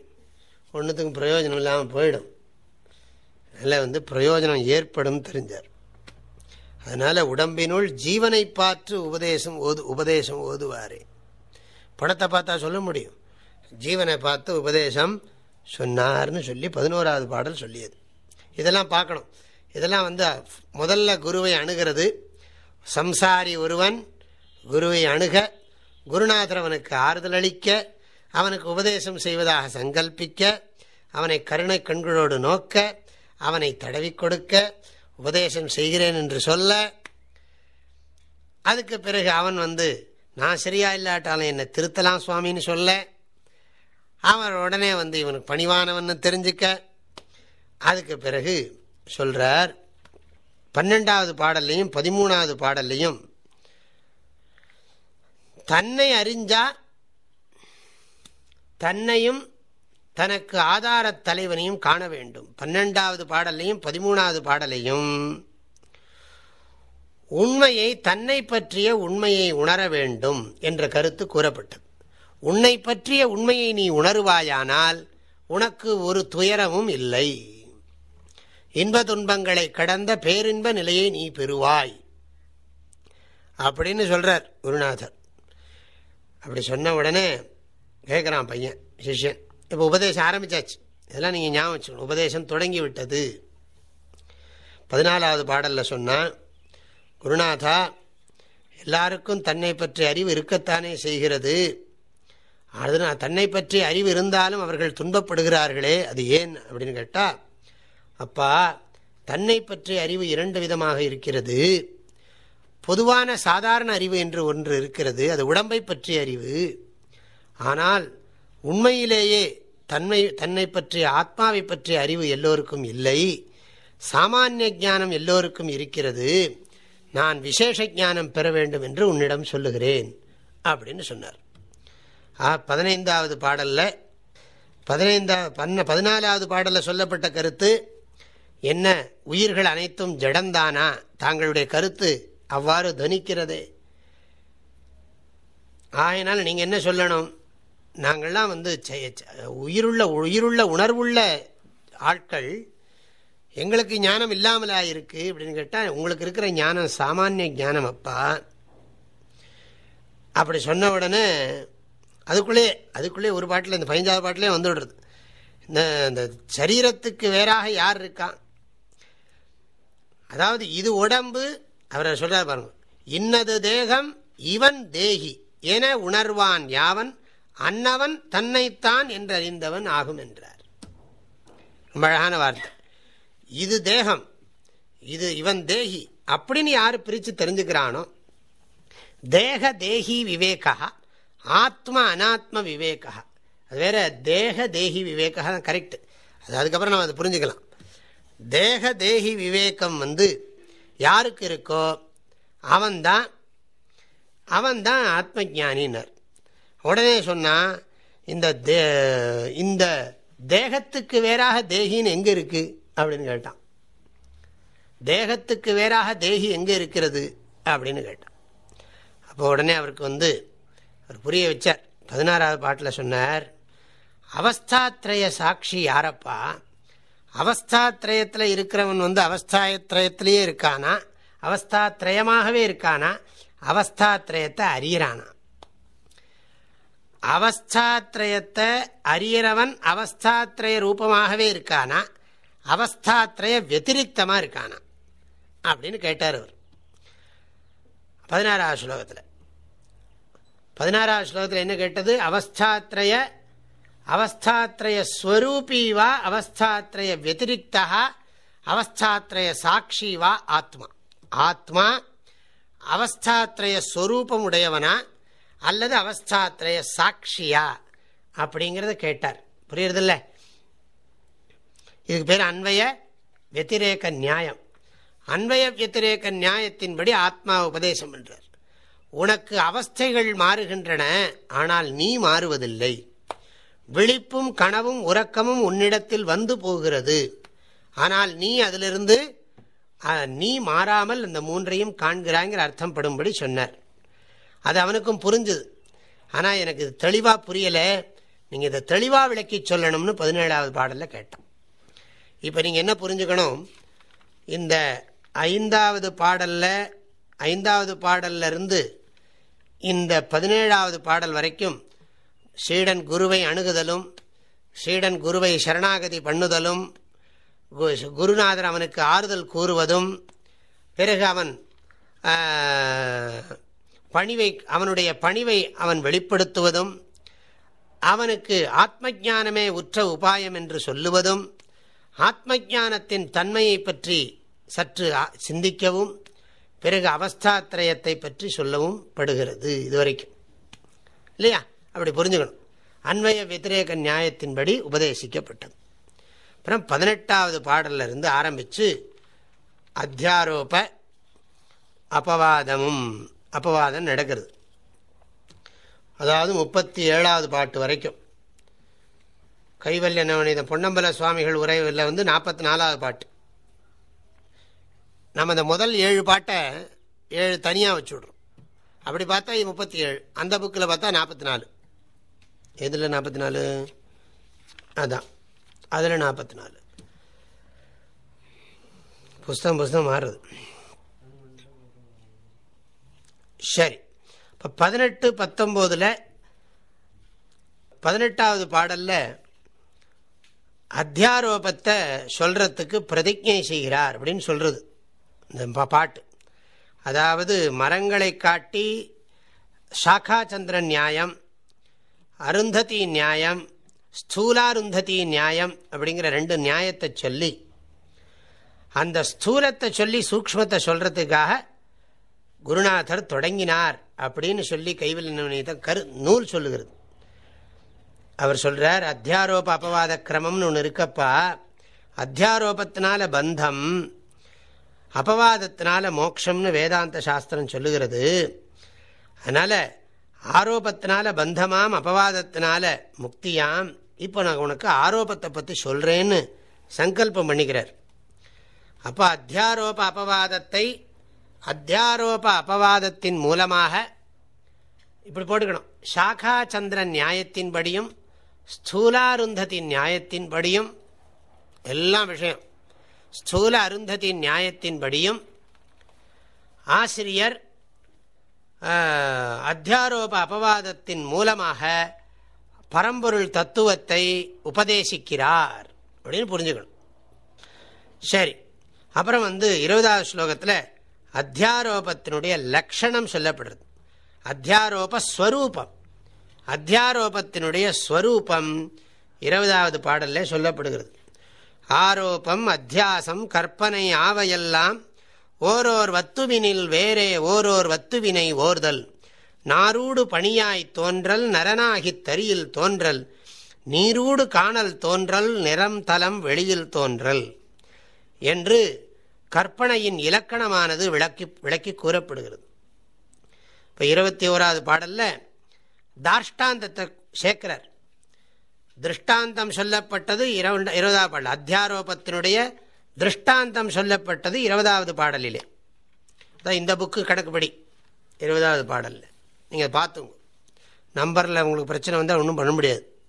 ஒன்றுத்துக்கும் பிரயோஜனம் இல்லாமல் போயிடும். அதில் வந்து பிரயோஜனம் ஏற்படும் தெரிஞ்சார். அதனால் உடம்பினுள் ஜீவனை பார்த்து உபதேசம் ஓது உபதேசம் ஓதுவார். படத்தை பார்த்தா சொல்ல முடியும். ஜீவனை பார்த்து உபதேசம் சொன்னார்னு சொல்லி பதினோராவது பாடல் சொல்லியது. இதெல்லாம் பார்க்கணும். இதெல்லாம் வந்து முதல்ல குருவை அணுகிறது. சம்சாரி ஒருவன் குருவை அணுக குருநாதர் அவனுக்கு ஆறுதல் அளிக்க அவனுக்கு உபதேசம் செய்வதாக சங்கல்பிக்க அவனை கருணை கண்களோடு நோக்க அவனை தடவி கொடுக்க உபதேசம் செய்கிறேன் என்று சொல்ல அதுக்கு பிறகு அவன் வந்து நான் சரியா இல்லாட்டாலும் என்னை திருத்தலாம் சுவாமின்னு சொல்ல அவன் உடனே வந்து இவனுக்கு பணிவானவன் தெரிஞ்சுக்க அதுக்கு பிறகு சொல்கிறார் பன்னெண்டாவது பாடல்லையும் பதிமூணாவது பாடல்லையும் தன்னை அறிஞ்சா தன்னையும் தனக்கு ஆதார தலைவனையும் காண வேண்டும். பன்னெண்டாவது பாடலையும் பதிமூணாவது பாடலையும். உண்மையை தன்னை பற்றிய உண்மையை உணர வேண்டும் என்ற கருத்து கூறப்பட்டது. உன்னை பற்றிய உண்மையை நீ உணருவாயானால் உனக்கு ஒரு துயரமும் இல்லை. இன்ப துன்பங்களை கடந்த பேரின்ப நிலையை நீ பெறுவாய். அப்படின்னு சொல்றார் குருநாதர். அப்படி சொன்ன உடனே கேட்குறான் பையன் சிஷ்யன். இப்போ உபதேசம் ஆரம்பித்தாச்சு இதெல்லாம் நீங்கள் ஞாபகம் வச்சுக்கணும். உபதேசம் தொடங்கி விட்டது பதினாலாவது பாடலில் சொன்னால் குருநாதா எல்லாருக்கும் தன்னை பற்றி அறிவு இருக்கத்தானே செய்கிறது? அதனால் தன்னை பற்றி அறிவு இருந்தாலும் அவர்கள் துன்பப்படுகிறார்களே அது ஏன் அப்படின்னு கேட்டால் அப்பா தன்னை பற்றி அறிவு இரண்டு விதமாக இருக்கிறது. பொதுவான சாதாரண அறிவு என்று ஒன்று இருக்கிறது. அது உடம்பை பற்றிய அறிவு. ஆனால் உண்மையிலேயே தன்மை தன்னை பற்றிய ஆத்மாவை பற்றிய அறிவு எல்லோருக்கும் இல்லை. சாமானிய ஞானம் எல்லோருக்கும் இருக்கிறது. நான் விசேஷ ஞானம் பெற வேண்டும் என்று உன்னிடம் சொல்லுகிறேன் அப்படின்னு சொன்னார். ஆ பதினைந்தாவது பாடலில் பதினைந்தா பன்ன பதினாலாவது பாடலில் சொல்லப்பட்ட கருத்து என்ன உயிர்கள் அனைத்தும் ஜடந்தானா? தாங்களுடைய கருத்து அவ்வாறு தனிக்கிறது ஆயினால் நீங்கள் என்ன சொல்லணும்? நாங்கள்லாம் வந்து உயிருள்ள உயிருள்ள உணர்வுள்ள ஆட்கள் எங்களுக்கு ஞானம் இல்லாமலா இருக்கு அப்படின்னு கேட்டால் உங்களுக்கு இருக்கிற ஞானம் சாமானிய ஞானம் அப்பா. அப்படி சொன்ன உடனே அதுக்குள்ளே அதுக்குள்ளே ஒரு பாட்டில் இந்த பதினஞ்சாவது பாட்டிலே வந்து விடுறது. இந்த இந்த சரீரத்துக்கு வேறாக யார் இருக்கான் அதாவது இது உடம்பு அவரை சொல்கிறார் பாருங்க. இன்னது தேகம் இவன் தேகி. என உணர்வான் யாவன்? அன்னவன் தன்னைத்தான் என்றறிந்தவன் ஆகும் என்றார். ரொம்ப அழகான வார்த்தை. இது தேகம் இது இவன் தேகி. அப்படின்னு யார் பிரித்து தெரிஞ்சுக்கிறானோ? தேக தேகி விவேகா ஆத்ம அனாத்ம விவேகா. அது வேற தேக தேகி விவேகா தான் கரெக்ட் அது அதுக்கப்புறம் நம்ம அதை புரிஞ்சுக்கலாம். தேக தேகி விவேகம் வந்து யாருக்கு இருக்கோ? அவன்தான் அவன்தான் ஆத்ம ஜானினர் உடனே சொன்னால் இந்த தே இந்த தேகத்துக்கு வேறாக தேகின்னு எங்கே இருக்குது அப்படின்னு கேட்டான். தேகத்துக்கு வேறாக தேகி எங்கே இருக்கிறது? அப்படின்னு கேட்டான். அப்போ உடனே அவருக்கு வந்து அவர் புரிய வச்சார். பதினாறாவது பாட்டில் சொன்னார் அவஸ்தாத்ரய சாட்சி யாரப்பா? அவஸ்தாத்ரயத்தில் இருக்கிறவன் வந்து அவஸ்தாத்திரயத்திலேயே இருக்கானா? அவஸ்தாத்ரயமாகவே இருக்கானா? அவஸ்தாத்ரயத்தை அறியிறானா? அவஸ்தாத்ரயத்தை அறியறவன் அவஸ்தாத்ரய ரூபமாகவே இருக்கானா? அவஸ்தாத்ரய வத்திரிகமாக இருக்கானா? அப்படின்னு கேட்டார் அவர். பதினாறாவது ஸ்லோகத்தில். பதினாறாவது ஸ்லோகத்தில் என்ன கேட்டது? அவஸ்தாத்ரய அவஸ்தாத்ரய ஸ்வரூபி வா அவஸ்தாத்ரய வத்திரிகா அவஸ்தாத்ரய சாட்சி வா ஆத்மா. ஆத்மா அவஸ்தாத்ரய ஸ்வரூபம் உடையவனா அல்லது அவஸ்தாத்ரய சாட்சியா அப்படிங்கிறத கேட்டார். புரியுறதில்ல? இதுக்கு பேர் அன்வய வத்திரேக நியாயம். அன்வய வத்திரேக நியாயத்தின்படி ஆத்மா உபதேசம் என்றார் உனக்கு அவஸ்தைகள் மாறுகின்றன ஆனால் நீ மாறுவதில்லை. விழிப்பும் கனவும் உறக்கமும் உன்னிடத்தில் வந்து போகிறது. ஆனால் நீ அதிலிருந்து நீ மாறாமல் இந்த மூன்றையும் காண்கிறாங்கிற அர்த்தம் படும்படி சொன்னார். அது அவனுக்கும் புரிஞ்சுது. ஆனால் எனக்கு இது தெளிவாக புரியலை. நீங்கள் இதை தெளிவாக விளக்கி சொல்லணும்னு பதினேழாவது பாடலில் கேட்டான் இப்போ நீங்கள் என்ன புரிஞ்சுக்கணும்? இந்த ஐந்தாவது பாடலில் ஐந்தாவது பாடல்லிருந்து இந்த பதினேழாவது பாடல் வரைக்கும் ஸ்ரீடன் குருவை அணுகுதலும் ஸ்ரீடன் குருவை சரணாகதி பண்ணுதலும் குருநாதர் அவனுக்கு ஆறுதல் கூறுவதும் பிறகு அவன் பணிவை அவனுடைய பணிவை அவன் வெளிப்படுத்துவதும் அவனுக்கு ஆத்ம ஜானமே உற்ற உபாயம் என்று சொல்லுவதும் ஆத்ம ஜானத்தின் தன்மையை பற்றி சற்று சிந்திக்கவும் பிறகு அவஸ்தாத்திரயத்தை பற்றி சொல்லவும் படுகிறது இதுவரைக்கும். இல்லையா? அப்படி புரிஞ்சுக்கணும். அன்வய வத்திரேக நியாயத்தின்படி உபதேசிக்கப்பட்டது. அப்புறம் பதினெட்டாவது பாடலிருந்து இருந்து ஆரம்பித்து அத்தியாரோப அபவாதமும் அப்பவாதம் நடக்கிறது. அதாவது முப்பத்தி ஏழாவது பாட்டு வரைக்கும். கைவல்ய நவநீத பொன்னம்பல சுவாமிகள் உரைவில் வந்து நாற்பத்தி நாலாவது பாட்டு. நம்ம இந்த முதல் ஏழு பாட்டை ஏழு தனியாக வச்சுடுறோம். அப்படி பார்த்தா இது முப்பத்தி ஏழு அந்த புக்கில் பார்த்தா நாற்பத்தி நாலு எதில் நாற்பத்தி நாலு அதான். அதில் நாற்பத்தி நாலு புஸ்தகம் புஸ்தகம் மாறுறது சரி. இப்போ பதினெட்டு பத்தொம்போதில் பதினெட்டாவது பாடலில் அத்தியாரோபத்தை சொல்கிறதுக்கு பிரதிஜை செய்கிறார் அப்படின்னு சொல்கிறது இந்த பாட்டு. அதாவது மரங்களை காட்டி சாக்காச்சந்திர நியாயம் அருந்ததி நியாயம் ஸ்தூலாருந்ததி நியாயம் அப்படிங்கிற ரெண்டு நியாயத்தை சொல்லி அந்த ஸ்தூலத்தை சொல்லி சூக்மத்தை சொல்கிறதுக்காக குருநாதர் தொடங்கினார் அப்படின்னு சொல்லி கைவல்ய கரு நூல் சொல்லுகிறது. அவர் சொல்கிறார் அத்தியாரோப அபவாத கிரமம்னு ஒன்று இருக்கப்பா. அத்தியாரோபத்தினால பந்தம் அபவாதத்தினால மோக்ஷம்னு வேதாந்த சாஸ்திரம் சொல்லுகிறது. அதனால் ஆரோபத்தினால பந்தமாம் அபவாதத்தினால முக்தியாம். இப்போ நான் உனக்கு ஆரோபத்தை பற்றி சொல்கிறேன்னு சங்கல்பம் பண்ணிக்கிறார். அப்போ அத்தியாரோப அபவாதத்தை அத்தியாரோப அபவாதத்தின் மூலமாக இப்படி போட்டுக்கணும். சாகா சந்திர நியாயத்தின்படியும் ஸ்தூலாருந்தத்தின் நியாயத்தின்படியும் எல்லாம் விஷயம். ஸ்தூல அருந்ததி நியாயத்தின்படியும் ஆசிரியர் அத்தியாரோப அபவாதத்தின் மூலமாக பரம்பொருள் தத்துவத்தை உபதேசிக்கிறார் அப்படின்னு புரிஞ்சுக்கணும். சரி அப்புறம் வந்து இருபதாவது ஸ்லோகத்தில் அத்தியாரோபத்தினுடைய லக்ஷணம் சொல்லப்படுறது. அத்தியாரோப ஸ்வரூபம். அத்தியாரோபத்தினுடைய ஸ்வரூபம் இருபதாவது பாடலில் சொல்லப்படுகிறது. ஆரோப்பம் அத்தியாசம் கற்பனை ஆவையெல்லாம் ஓரோர் வத்துவினில் வேறே ஓரோர் வத்துவினை ஓர்தல். நாரூடு பணியாய் தோன்றல் நரனாகித் தரியில் தோன்றல். நீரூடு காணல் தோன்றல் நிறம் தலம் வெளியில் தோன்றல். என்று கற்பனையின் இலக்கணமானது விளக்கி விளக்கி கூறப்படுகிறது. இப்போ இருபத்தி ஓராவது பாடலில் தாஷ்டாந்தத்தை சேர்க்கிறார். திருஷ்டாந்தம் சொல்லப்பட்டது இருபதாவது பாடல் அத்தியாரோபத்தினுடைய திருஷ்டாந்தம் சொல்லப்பட்டது இருபதாவது பாடலிலே. இந்த புக்கு கணக்குப்படி இருபதாவது பாடலில். நீங்கள் பார்த்துங்க. நம்பரில் உங்களுக்கு பிரச்சனை வந்தால் ஒன்றும் பண்ண முடியாது.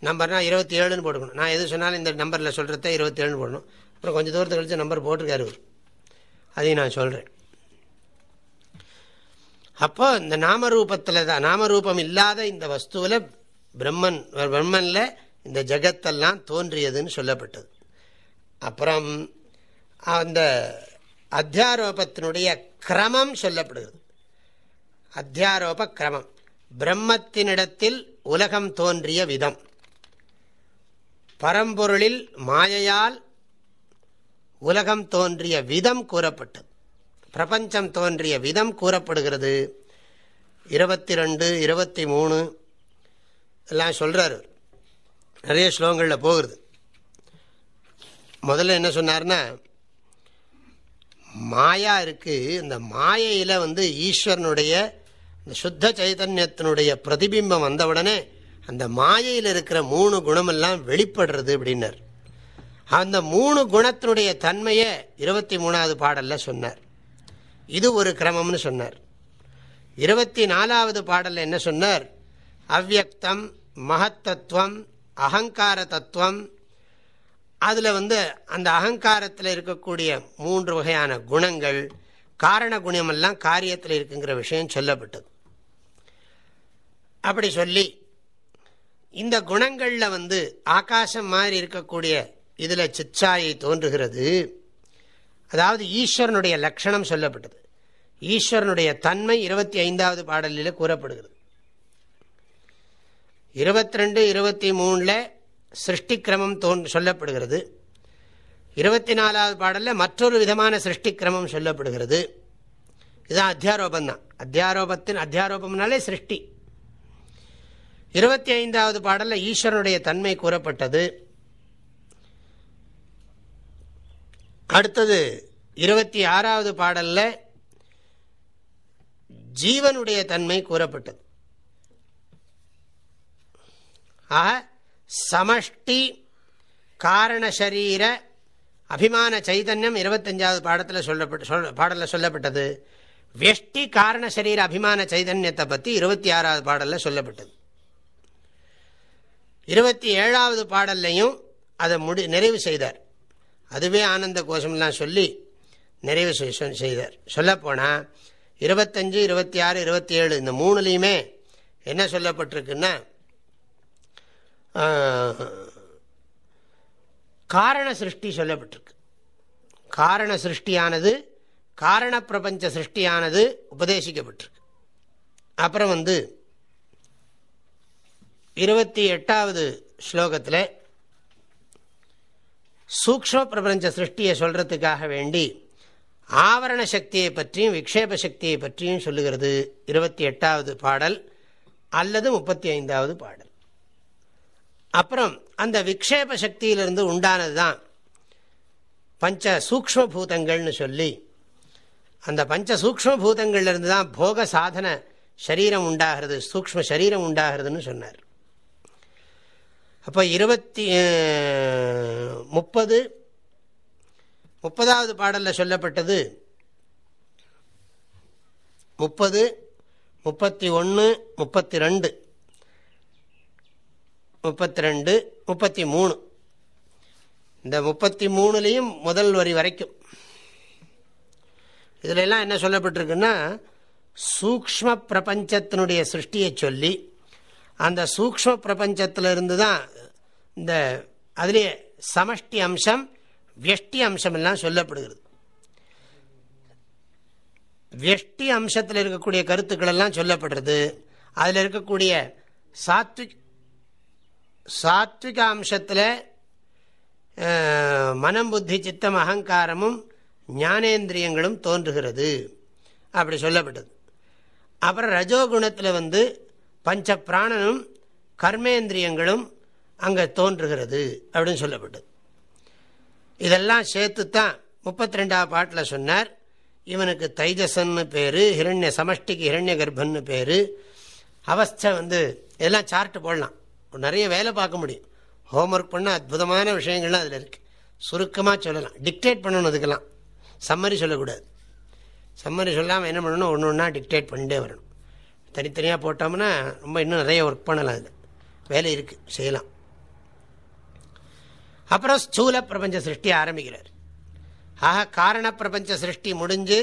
நம்பர்னால் இருபத்தி ஏழுன்னு போட்டுக்கணும். நான் எது சொன்னாலும் இந்த நம்பரில் சொல்கிறத இருபத்தி ஏழுன்னு போடணும். அப்புறம் கொஞ்சம் தூரத்தை கழித்து நம்பர் போட்டிருக்காரு அவர் அதையும் நான் சொல்கிறேன் அப்போ இந்த நாமரூபத்தில் தான் நாமரூபம் இல்லாத இந்த வஸ்துவில் பிரம்மன் பிரம்மனில் இந்த ஜகத்தெல்லாம் தோன்றியதுன்னு சொல்லப்பட்டது. அப்புறம் அந்த அத்தியாரோபத்தினுடைய கிரமம் சொல்லப்படுகிறது. அத்தியாரோப கிரமம். பிரம்மத்தினிடத்தில் உலகம் தோன்றிய விதம். பரம்பொருளில் மாயையால் உலகம் தோன்றிய விதம் கூறப்பட்டது. பிரபஞ்சம் தோன்றிய விதம் கூறப்படுகிறது. இருபத்தி ரெண்டு இருபத்தி மூணு எல்லாம் சொல்கிறார் நிறைய ஸ்லோகங்களில் போகிறது முதல்ல என்ன சொன்னார்னா மாயா இருக்குது இந்த மாயையில் வந்து ஈஸ்வரனுடைய இந்த சுத்த சைதன்யத்தினுடைய பிரதிபிம்பம் வந்தவுடனே அந்த மாயையில் இருக்கிற மூணு குணமெல்லாம் வெளிப்படுறது அப்படின்னார். அந்த மூணு குணத்தினுடைய தன்மையை இருபத்தி மூணாவது பாடலில் சொன்னார். இது ஒரு கிரமம்னு சொன்னார். இருபத்தி நாலாவது பாடலில் என்ன சொன்னார்? அவ்வக்தம் மகத்தத்துவம் அகங்கார தத்துவம். அதில் வந்து அந்த அகங்காரத்தில் இருக்கக்கூடிய மூன்று வகையான குணங்கள் காரண குணமெல்லாம் காரியத்தில் இருக்குங்கிற விஷயம் சொல்லப்பட்டது. அப்படி சொல்லி இந்த குணங்களில் வந்து ஆகாசம் மாதிரி இருக்கக்கூடிய இதில் சிச்சாயை தோன்றுகிறது. அதாவது ஈஸ்வரனுடைய லட்சணம் சொல்லப்பட்டது. ஈஸ்வரனுடைய தன்மை இருபத்தி ஐந்தாவது பாடலில் கூறப்படுகிறது. இருபத்தி ரெண்டு இருபத்தி மூணில் சிருஷ்டி கிரமம் தோன் சொல்லப்படுகிறது. இருபத்தி நாலாவது பாடலில் மற்றொரு விதமான சிருஷ்டி கிரமம் சொல்லப்படுகிறது. இதுதான் அத்தியாரோபம் தான் அத்தியாரோபத்தின் அத்தியாரோபம்னாலே சிருஷ்டி. இருபத்தி ஐந்தாவது பாடலில் ஈஸ்வரனுடைய தன்மை கூறப்பட்டது. அடுத்தது இருபத்தி ஆறாவது பாடலில் ஜீவனுடைய தன்மை கூறப்பட்டது. ஆக சமஷ்டி காரணசரீர அபிமான சைதன்யம் இருபத்தஞ்சாவது பாடத்தில் சொல்லப்பட்டு சொல் பாடலில் சொல்லப்பட்டது. வெஷ்டி காரண சரீர அபிமான சைதன்யத்தை பற்றி இருபத்தி ஆறாவது பாடலில் சொல்லப்பட்டது. இருபத்தி ஏழாவது பாடல்லையும் அதை முடி நிறைவு செய்தார். அதுவே ஆனந்த கோஷம்லாம் சொல்லி நிறைவு செய்தார். சொல்லப்போனால் இருபத்தஞ்சு இருபத்தி ஆறு இருபத்தி ஏழு இந்த மூணுலேயுமே என்ன சொல்லப்பட்டிருக்குன்னா காரண சிருஷ்டி சொல்லப்பட்டிருக்கு. காரண சிருஷ்டியானது காரண பிரபஞ்ச சிருஷ்டியானது உபதேசிக்கப்பட்டிருக்கு. அப்புறம் வந்து இருபத்தி எட்டாவது ஸ்லோகத்தில் சூக்ம பிரபஞ்ச சிருஷ்டியை சொல்கிறதுக்காக வேண்டி ஆவரண சக்தியை பற்றியும் விக்ஷேப சக்தியை பற்றியும் சொல்லுகிறது இருபத்தி எட்டாவது பாடல் அல்லது முப்பத்தி ஐந்தாவது பாடல். அப்புறம் அந்த விக்ஷேப சக்தியிலிருந்து உண்டானது தான் பஞ்ச சூக்ம பூதங்கள்னு சொல்லி அந்த பஞ்ச சூக்ம பூதங்கள்லேருந்து தான் போக சாதன சரீரம் உண்டாகிறது சூக்ம சரீரம் உண்டாகிறதுன்னு சொன்னார். அப்போ இருபத்தி முப்பது முப்பதாவது பாடலில் சொல்லப்பட்டது. முப்பது முப்பத்தி ஒன்று முப்பத்தி ரெண்டு. முப்பத்தி ரெண்டு முப்பத்தி மூணு. இந்த முப்பத்தி மூணுலேயும் முதல் வரி வரைக்கும். இதிலெல்லாம் என்ன சொல்லப்பட்டிருக்குன்னா சூக்ம பிரபஞ்சத்தினுடைய சிருஷ்டியை சொல்லி அந்த சூக்ம பிரபஞ்சத்திலிருந்து தான் இந்த அதிலே சமஷ்டி அம்சம் வியஷ்டி அம்சம் எல்லாம் சொல்லப்படுகிறது. வியஷ்டி அம்சத்தில் இருக்கக்கூடிய கருத்துக்கள் எல்லாம் சொல்லப்படுறது. அதில் இருக்கக்கூடிய சாத்விக் சாத்விக அம்சத்தில் மனம் புத்தி சித்தம் அகங்காரமும் ஞானேந்திரியங்களும் தோன்றுகிறது. அப்படி சொல்லப்பட்டது. அப்புறம் ரஜோகுணத்தில் வந்து பஞ்ச பிராணனும் கர்மேந்திரியங்களும் அங்கே தோன்றுகிறது அப்படின்னு சொல்லப்பட்டது. இதெல்லாம் சேர்த்து தான் முப்பத்தி ரெண்டாவது பாட்டில் சொன்னார். இவனுக்கு தைஜசன்னு பேர் ஹிரண்ய சமஷ்டிக்கு ஹிரண்ய கர்ப்பன்னு பேர். அவஸ்தை வந்து எல்லாம் சார்ட்டு போடலாம். நிறைய வேலை பார்க்க முடியும். ஹோம்ஒர்க் பண்ண அற்புதமான விஷயங்கள்லாம் அதில் இருக்குது சுருக்கமாக சொல்லலாம். டிக்டேட் பண்ணணும் அதுக்கெல்லாம். சம்மரி சொல்லக்கூடாது. சம்மரி சொல்லாமல் என்ன பண்ணணும்? ஒன்று ஒன்றா டிக்டேட் பண்ணிட்டே வரணும். தனித்தனியாக போட்டோம்னா ரொம்ப இன்னும் நிறைய ஒர்க் பண்ணலாம் அது வேலை இருக்குது செய்யலாம். அப்புறம் ஸ்தூல பிரபஞ்ச சிருஷ்டி ஆரம்பிக்கிறார். ஆக காரண பிரபஞ்ச சிருஷ்டி முடிஞ்சு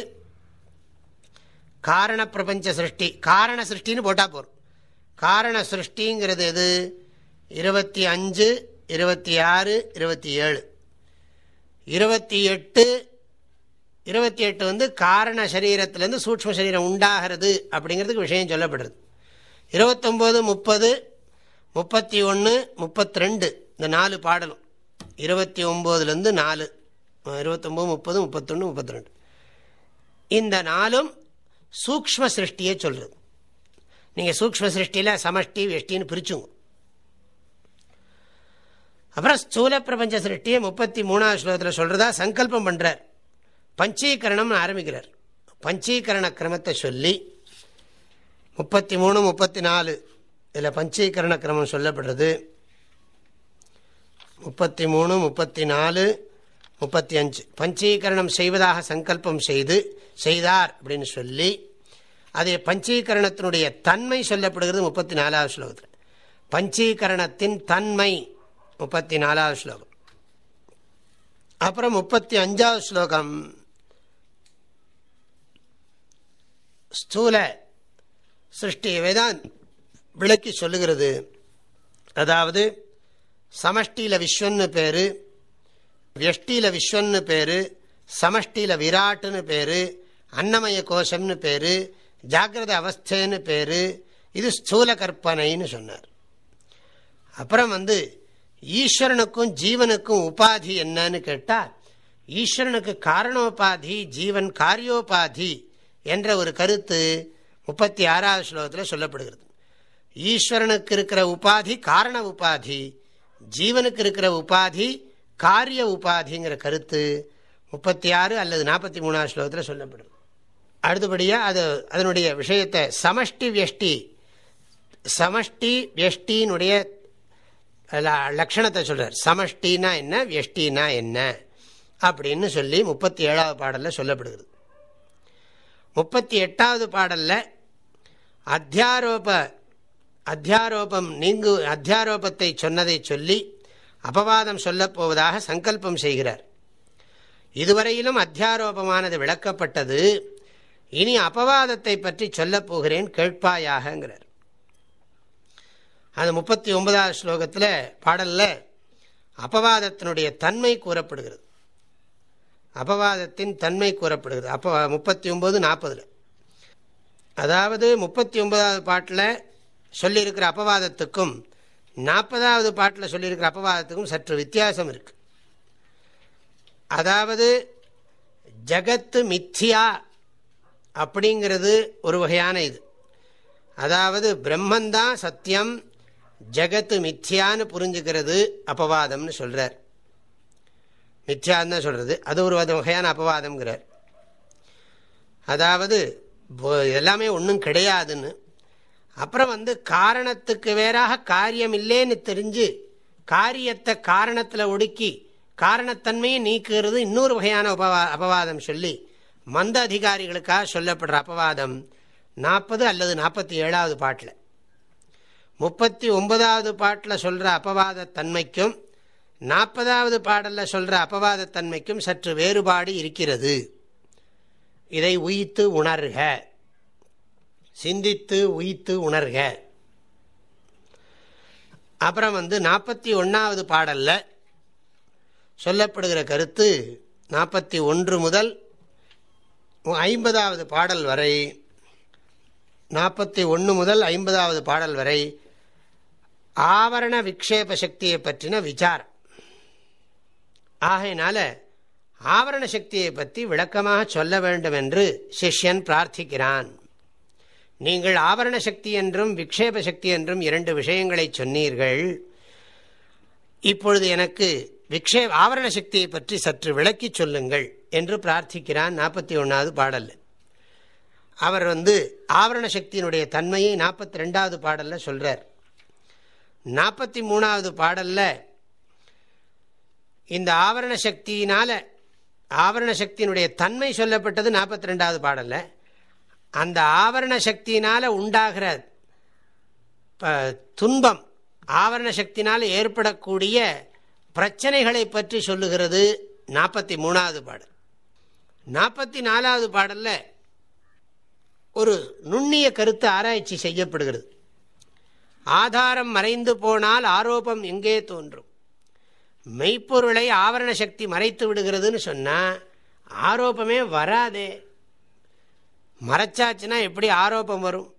காரண பிரபஞ்ச சிருஷ்டி காரண சிருஷ்டின்னு போட்டால் போகிறோம் காரண சிருஷ்டிங்கிறது எது? இருபத்தி அஞ்சு இருபத்தி ஆறு இருபத்தி ஏழு. இருபத்தி எட்டு இருபத்தி எட்டு வந்து காரண சரீரத்திலேருந்து சூட்ச சரீரம் உண்டாகிறது அப்படிங்கிறதுக்கு விஷயம் சொல்லப்படுறது. இருபத்தொம்போது முப்பது முப்பத்தி ஒன்று முப்பத்தி ரெண்டு இந்த நாலு பாடலும். இருபத்தி ஒம்போதுலேருந்து நாலு இருபத்தொம்போது முப்பது முப்பத்தொன்று முப்பத்தி ரெண்டு இந்த நாளும் சூக்ம சிருஷ்டியை சொல்கிறது நீங்கள் சூக்ம சிருஷ்டியில் சமஷ்டி வெஷ்டின்னு பிரிச்சுங்க. அப்புறம் ஸ்தூல பிரபஞ்ச சிருஷ்டியை முப்பத்தி மூணாவது ஸ்லோகத்தில் சொல்கிறதா சங்கல்பம் பண்ணுறார் பஞ்சீகரணம் ஆரம்பிக்கிறார். பஞ்சீகரண கிரமத்தை சொல்லி முப்பத்தி மூணு முப்பத்தி நாலு இதில் பஞ்சீகரண கிரமம் சொல்லப்படுறது. முப்பத்தி மூணு முப்பத்தி நாலு முப்பத்தி அஞ்சு பஞ்சீகரணம் செய்வதாக சங்கல்பம் செய்து செய்தார் அப்படின்னு சொல்லி அதே பஞ்சீகரணத்தினுடைய தன்மை சொல்லப்படுகிறது முப்பத்தி நாலாவது ஸ்லோகத்தில். பஞ்சீகரணத்தின் தன்மை முப்பத்தி நாலாவது ஸ்லோகம். அப்புறம் முப்பத்தி அஞ்சாவது ஸ்லோகம். ஸ்தூல சிருஷ்டியவே தான் விளக்கி சொல்லுகிறது. அதாவது சமஷ்டியில் விஸ்வன்னு பேர் வியஷ்டியில் விஸ்வன்னு பேர் சமஷ்டியில் விராட்டுன்னு பேர் அன்னமய கோஷம்னு பேர் ஜாகிரத அவஸ்தேன்னு பேர் இது ஸ்தூல கற்பனைன்னு சொன்னார். அப்புறம் வந்து ஈஸ்வரனுக்கும் ஜீவனுக்கும் உபாதி என்னன்னு கேட்டால் ஈஸ்வரனுக்கு காரணோபாதி ஜீவன் காரியோபாதி என்ற ஒரு கருத்து முப்பத்தி ஆறாவது ஸ்லோகத்தில் சொல்லப்படுகிறது. ஈஸ்வரனுக்கு இருக்கிற உபாதி காரண உபாதி ஜீவனுக்கு இருக்கிற உபாதி காரிய உபாதிங்கிற கருத்து முப்பத்தி ஆறு அல்லது நாற்பத்தி மூணாவது ஸ்லோகத்தில் சொல்லப்படுது அடுத்தபடியாக அது அதனுடைய விஷயத்தை சமஷ்டி வியஷ்டி சமஷ்டி வியஷ்டினுடைய லட்சணத்தை சொல்கிறார் சமஷ்டினா என்ன வியஷ்டினா என்ன அப்படின்னு சொல்லி முப்பத்தி ஏழாவது பாடலில் சொல்லப்படுகிறது. முப்பத்தி எட்டாவது பாடலில் அத்தியாரோப அத்தியாரோபம் நீங்கு அத்தியாரோபத்தை சொன்னதை சொல்லி அபவாதம் சொல்லப்போவதாக சங்கல்பம் செய்கிறார். இதுவரையிலும் அத்தியாரோபமானது விளக்கப்பட்டது. இனி அபவாதத்தை பற்றி சொல்லப் போகிறேன் கேட்பாயாகங்கிறார். அந்த முப்பத்தி ஒன்பதாவது ஸ்லோகத்தில் பாடலில் அபவாதத்தினுடைய தன்மை கூறப்படுகிறது. அபவாதத்தின் தன்மை கூறப்படுகிறது. அப்போ முப்பத்தி ஒம்பது நாற்பதில். அதாவது முப்பத்தி ஒன்பதாவது பாட்டில் சொல்லியிருக்கிற அபவாதத்துக்கும் நாற்பதாவது பாட்டில் சொல்லியிருக்கிற அபவாதத்துக்கும் சற்று வித்தியாசம் இருக்கு. அதாவது ஜகத்து மித்தியா அப்படிங்கிறது ஒரு வகையான இது. அதாவது பிரம்மந்தான் சத்தியம் ஜகத்து மித்தியான்னு புரிஞ்சுக்கிறது அபவாதம்னு சொல்கிறார் மித்யான்னு தான் சொல்கிறது அது ஒரு வகையான அபவாதம்ங்கிறார். அதாவது எல்லாமே ஒன்றும் கிடையாதுன்னு. அப்புறம் வந்து காரணத்துக்கு வேறாக காரியம் இல்லைன்னு தெரிஞ்சு காரியத்தை காரணத்தில் ஒடுக்கி காரணத்தன்மையை நீக்குறது இன்னொரு வகையான உபவா அபவாதம் சொல்லி மந்த அதிகாரிகளுக்காக சொல்லப்படுற அபவாதம் நாற்பது அல்லது நாற்பத்தி ஏழாவது பாட்டில். முப்பத்தி ஒன்பதாவது பாட்டில் சொல்கிற அபவாத தன்மைக்கும் நாற்பதாவது பாடலில் சொல்கிற அபவாதத்தன்மைக்கும் சற்று வேறுபாடு இருக்கிறது. இதை உயித்து உணர்க. சிந்தித்து உயித்து உணர்க. அப்புறம் வந்து நாற்பத்தி ஒன்றாவது பாடலில் சொல்லப்படுகிற கருத்து நாற்பத்தி ஒன்று முதல் ஐம்பதாவது பாடல் வரை நாற்பத்தி ஒன்று முதல் ஐம்பதாவது பாடல் வரை ஆவரண விக்ஷேப சக்தியை பற்றின விசாரம். ஆகையினால ஆவரண சக்தியை பற்றி விளக்கமாக சொல்ல வேண்டும் என்று சிஷ்யன் பிரார்த்திக்கிறான். நீங்கள் ஆவரண சக்தி என்றும் விக்ஷேப சக்தி என்றும் இரண்டு விஷயங்களை சொன்னீர்கள். இப்பொழுது எனக்கு விக்ஷே ஆவரண சக்தியை பற்றி சற்று விளக்கி சொல்லுங்கள் என்று பிரார்த்திக்கிறான் நாற்பத்தி ஒன்றாவது பாடல். அவர் வந்து ஆவரண சக்தியினுடைய தன்மையை நாற்பத்தி ரெண்டாவது பாடலில் சொல்கிறார் நாற்பத்தி மூணாவது பாடலில் இந்த ஆவரண சக்தியினால் ஆவரண சக்தியினுடைய தன்மை சொல்லப்பட்டது நாற்பத்தி ரெண்டாவது பாடலில். அந்த ஆவரண சக்தியினால் உண்டாகிற துன்பம் ஆவரண சக்தினால் ஏற்படக்கூடிய பிரச்சனைகளை பற்றி சொல்லுகிறது நாற்பத்தி மூணாவது பாடல். நாற்பத்தி நாலாவது பாடலில் ஒரு நுண்ணிய கருத்து ஆராய்ச்சி செய்யப்படுகிறது. ஆதாரம் மறைந்து போனால் ஆரோபம் எங்கே தோன்றும். மெய்ப்பொருளை ஆவரண சக்தி மறைத்து விடுகிறதுன்னு சொன்னால் ஆரோப்பமே வராதே. மறைச்சாச்சுன்னா எப்படி ஆரோப்பம் வரும்?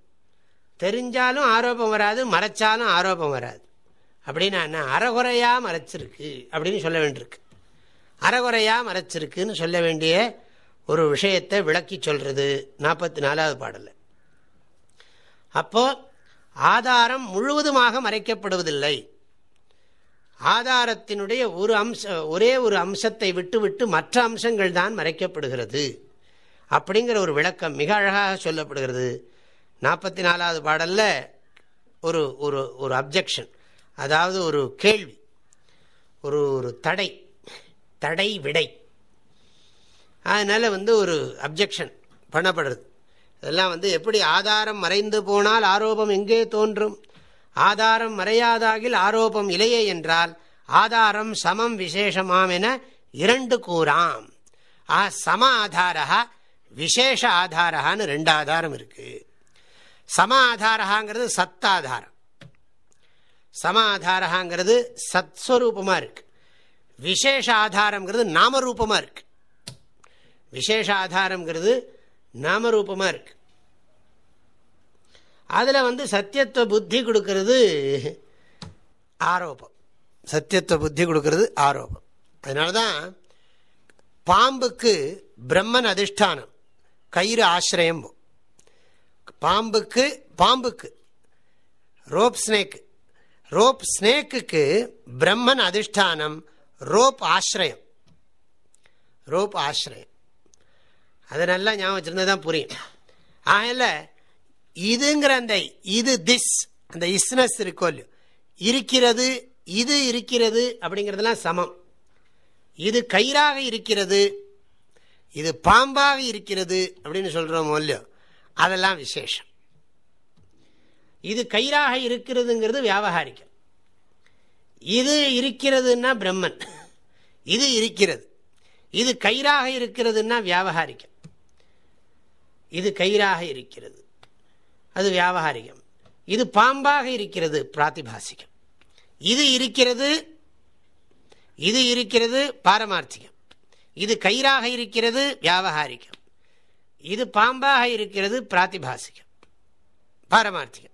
தெரிஞ்சாலும் ஆரோப்பம் வராது மறைச்சாலும் ஆரோப்பம் வராது. அப்படின்னா என்ன? அறகுறையாக மறைச்சிருக்கு அப்படின்னு சொல்ல வேண்டியிருக்கு. அறகுறையாக மறைச்சிருக்குன்னு சொல்ல வேண்டிய ஒரு விஷயத்தை விளக்கி சொல்கிறது நாற்பத்தி நாலாவது பாடலில். அப்போது ஆதாரம் முழுவதுமாக மறைக்கப்படுவதில்லை. ஆதாரத்தினுடைய ஒரு அம்ச ஒரே ஒரு அம்சத்தை விட்டுவிட்டு மற்ற அம்சங்கள் தான் மறைக்கப்படுகிறது. அப்படிங்கிற ஒரு விளக்கம் மிக அழகாக சொல்லப்படுகிறது. நாற்பத்தி நாலாவது பாடலில் ஒரு ஒரு ஒரு அப்ஜெக்ஷன் அதாவது ஒரு கேள்வி ஒரு ஒரு தடை தடை விடை. அதனால் வந்து ஒரு அப்ஜெக்ஷன் பண்ணப்படுறது. இதெல்லாம் வந்து எப்படி ஆதாரம் மறைந்து போனால் ஆரோபம் எங்கே தோன்றும்? ஆதாரம் மறையாதாகில் ஆரோபம் இல்லையே என்றால் ஆதாரம் சமம் விசேஷமாம் என இரண்டு கூறாம். ஆ சம ஆதாரா விசேஷ ஆதாரான்னு ரெண்டு ஆதாரம் இருக்கு. சம ஆதாரகாங்கிறது சத்தாதாரம். சம ஆதாரகாங்கிறது சத்ஸ்வரூபமாக இருக்கு. விசேஷ ஆதாரங்கிறது நாமரூபமாக இருக்கு. விசேஷ ஆதாரங்கிறது நாமரூபமாக இருக்குது அதில் வந்து சத்தியத்துவ புத்தி கொடுக்கறது ஆரோபம். சத்தியத்துவ புத்தி கொடுக்கறது ஆரோபம். அதனால தான் பாம்புக்கு பிரம்மன் அதிஷ்டானம் கயிறு ஆசிரியம் பாம்புக்கு பாம்புக்கு ரோப் ஸ்னேக் ரோப் ஸ்னேக்குக்கு பிரம்மன் அதிஷ்டானம் ரோப் ஆசிரியம். ரோப் ஆசிரியம். அதை நல்லா ஞாபகம் வச்சிருந்தா தான் புரியும். ஆகல இதுங்கிற அந்த இது திஸ் அந்த இஸ்னஸ் இருக்கோ இல்லையோ இருக்கிறது இது இருக்கிறது அப்படிங்கிறதுலாம் சமம். இது கயிறாக இருக்கிறது இது பாம்பாக இருக்கிறது அப்படின்னு சொல்கிறோம் இல்லையோ அதெல்லாம் விசேஷம். இது கயிறாக இருக்கிறதுங்கிறது வியாபகாரிக்கம். இது இருக்கிறதுன்னா பிரம்மன். இது இருக்கிறது. இது கயிறாக இருக்கிறதுன்னா வியாபகாரிக்கம். இது கயிறாக இருக்கிறது. அது வியாபகாரிகம் இது பாம்பாக இருக்கிறது பிராத்திபாசிகம். இது இருக்கிறது இது இருக்கிறது பாரமார்த்திகம். இது கயிறாக இருக்கிறது வியாபகாரிகம் இது பாம்பாக இருக்கிறது பிராத்திபாசிகம். பாரமார்த்திகம்.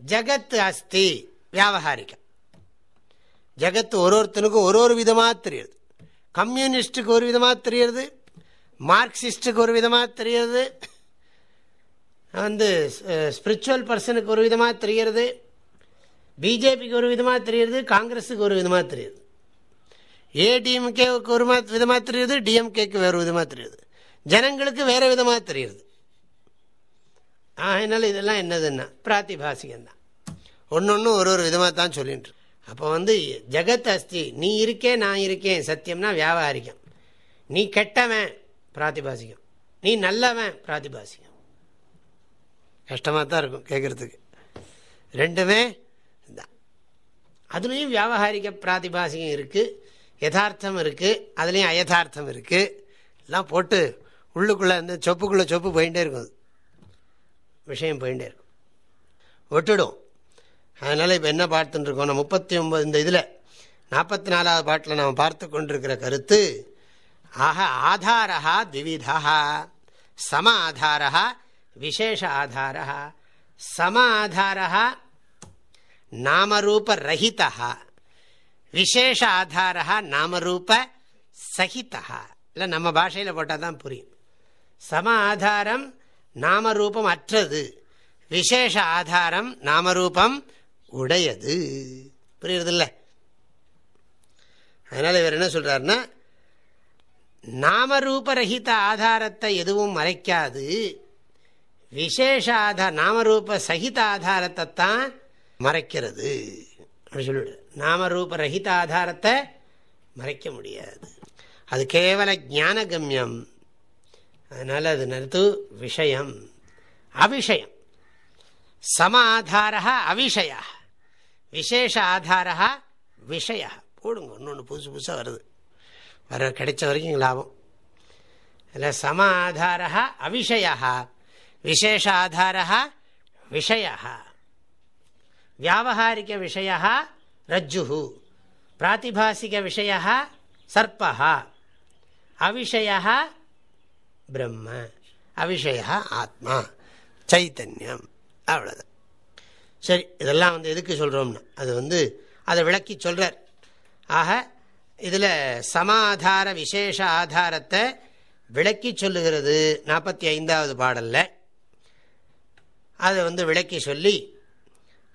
ஜகத் அஸ்தி வியாபகாரிகம் ஜகத்து ஒரு ஒருத்தனுக்கும் ஒரு ஒரு விதமாக தெரியுது கம்யூனிஸ்டுக்கு ஒரு விதமாக தெரியுது மார்க்சிஸ்டுக்கு ஒரு விதமாக தெரியுது வந்து ஸ்பிரிச்சுவல் பர்சனுக்கு ஒரு விதமாக தெரிகிறது பிஜேபிக்கு ஒரு விதமாக தெரியுது காங்கிரஸுக்கு ஒரு விதமாக தெரியுது ஏடிஎம்கேவுக்கு ஒரு விதமாக தெரியுது டிஎம்கேக்கு வேறு விதமாக தெரியுது ஜனங்களுக்கு வேறு விதமாக தெரியுது அதனால் இதெல்லாம் என்னதுன்னா பிராத்திபாசிகம்தான். ஒன்று ஒன்று ஒரு ஒரு விதமாக தான் சொல்லிட்டு அப்போ வந்து ஜெகத் அஸ்தி நீ இருக்கே நான் இருக்கேன் சத்தியம்னா வியாபாரிகம். நீ கெட்டவன் பிராத்திபாசிகம். நீ நல்லவன் பிராத்திபாசிகம். கஷ்டமாக தான் இருக்கும் கேட்குறதுக்கு ரெண்டுமே தான் அதுலேயும் வியாபகாரிக பிராதிபாசிகம் இருக்குது யதார்த்தம் இருக்குது அதுலேயும் அயதார்த்தம் இருக்குது எல்லாம் போட்டு உள்ளுக்குள்ளே இந்த சொப்புக்குள்ளே சொப்பு போயிட்டே இருக்கும். விஷயம் போயிட்டே இருக்கும். ஒட்டுடும். அதனால் இப்போ என்ன பார்த்துட்டுருக்கோம் நான் முப்பத்தி ஒம்பது இந்த இதில் நாற்பத்தி நாலாவது பாட்டில் நாம் பார்த்து கொண்டிருக்கிற கருத்து ஆக ஆதாரா த்விவிதா சம ஆதாரா விசேஷ ஆதாரா சம ஆதாரா நாமரூபரஹிதா விசேஷ ஆதாரா நாமரூப சகிதா இல்லை நம்ம பாஷையில் போட்டால் தான் புரியும். சம ஆதாரம் நாமரூபம் அற்றது. விசேஷ ஆதாரம் நாமரூபம் உடையது. புரியுறதில்ல? அதனால் இவர் என்ன சொல்கிறாருன்னா நாமரூபரகித ஆதாரத்தை எதுவும் மறைக்காது. விசேஷ ஆதார நாமரூப சகித ஆதாரத்தை தான் மறைக்கிறது. அப்படி சொல்லிவிடு. நாமரூப ரஹித ஆதாரத்தை மறைக்க முடியாது. அது கேவல ஜானகம்யம் அதனால் அது நிறுத்து விஷயம். அவிஷயம். சம ஆதார அவிஷய விசேஷ ஆதார விஷய போடுங்க இன்னொன்று புதுசு புதுசாக வருது. வர கிடைச்ச வரைக்கும் லாபம். இல்லை சம ஆதார அவிஷயா விசேஷ ஆதாரா விஷய வியாபகாரிக விஷய ரஜ்ஜு பிராத்திபாசிக விஷய சர்ப அவிஷய பிரம்ம அவிஷய ஆத்மா சைத்தன்யம் அவ்வளோதான் சரி இதெல்லாம் வந்து எதுக்கு சொல்கிறோம்னா அது வந்து அதை விளக்கி சொல்கிறார் ஆக இதில் சமாதார விசேஷ ஆதாரத்தை விளக்கி சொல்லுகிறது நாற்பத்தி ஐந்தாவது பாடலில். அதை வந்து விளக்கி சொல்லி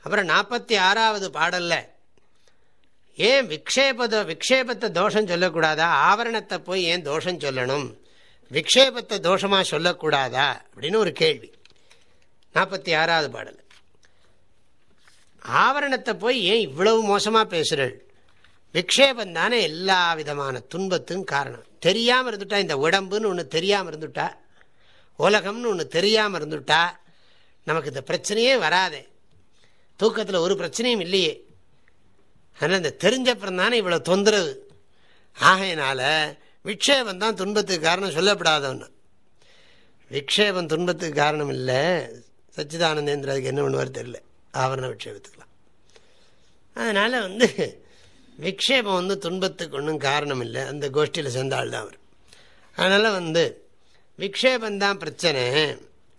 அப்புறம் நாற்பத்தி ஆறாவது பாடலில் ஏன் விக்ஷேபத விக்ஷேபத்தை தோஷம் சொல்லக்கூடாதா? ஆவரணத்தை போய் ஏன் தோஷம் சொல்லணும்? விக்ஷேபத்தை தோஷமாக சொல்லக்கூடாதா? அப்படின்னு ஒரு கேள்வி. நாற்பத்தி ஆறாவது பாடல். ஆவரணத்தை போய் ஏன் இவ்வளவு மோசமாக பேசுகிறள் விக்ஷேபம் தானே எல்லா விதமான துன்பத்தும் காரணம். தெரியாமல் இருந்துட்டா இந்த உடம்புன்னு ஒன்று தெரியாமல் இருந்துட்டா? உலகம்னு ஒன்று தெரியாமல் இருந்துட்டா? நமக்கு இந்த பிரச்சனையே வராதே. தூக்கத்தில் ஒரு பிரச்சனையும் இல்லையே. ஆனால் இந்த தெரிஞ்சப்புறம் தானே இவ்வளோ தொந்தரவு. ஆகையினால விக்ஷேபம் தான் துன்பத்துக்கு காரணம் சொல்லப்படாதவன்னு விக்ஷேபம் துன்பத்துக்கு காரணம் இல்லை. சச்சிதானந்தேந்திர அதுக்கு என்ன பண்ணுவார் தெரியல. ஆவரண விக்ஷேபத்துக்கலாம் அதனால் வந்து விக்ஷேபம் வந்து துன்பத்துக்கு ஒன்றும் காரணம் இல்லை. அந்த கோஷ்டியில் சேர்ந்தாள் தான் அவர். அதனால் வந்து விக்ஷேபந்தான் பிரச்சனை.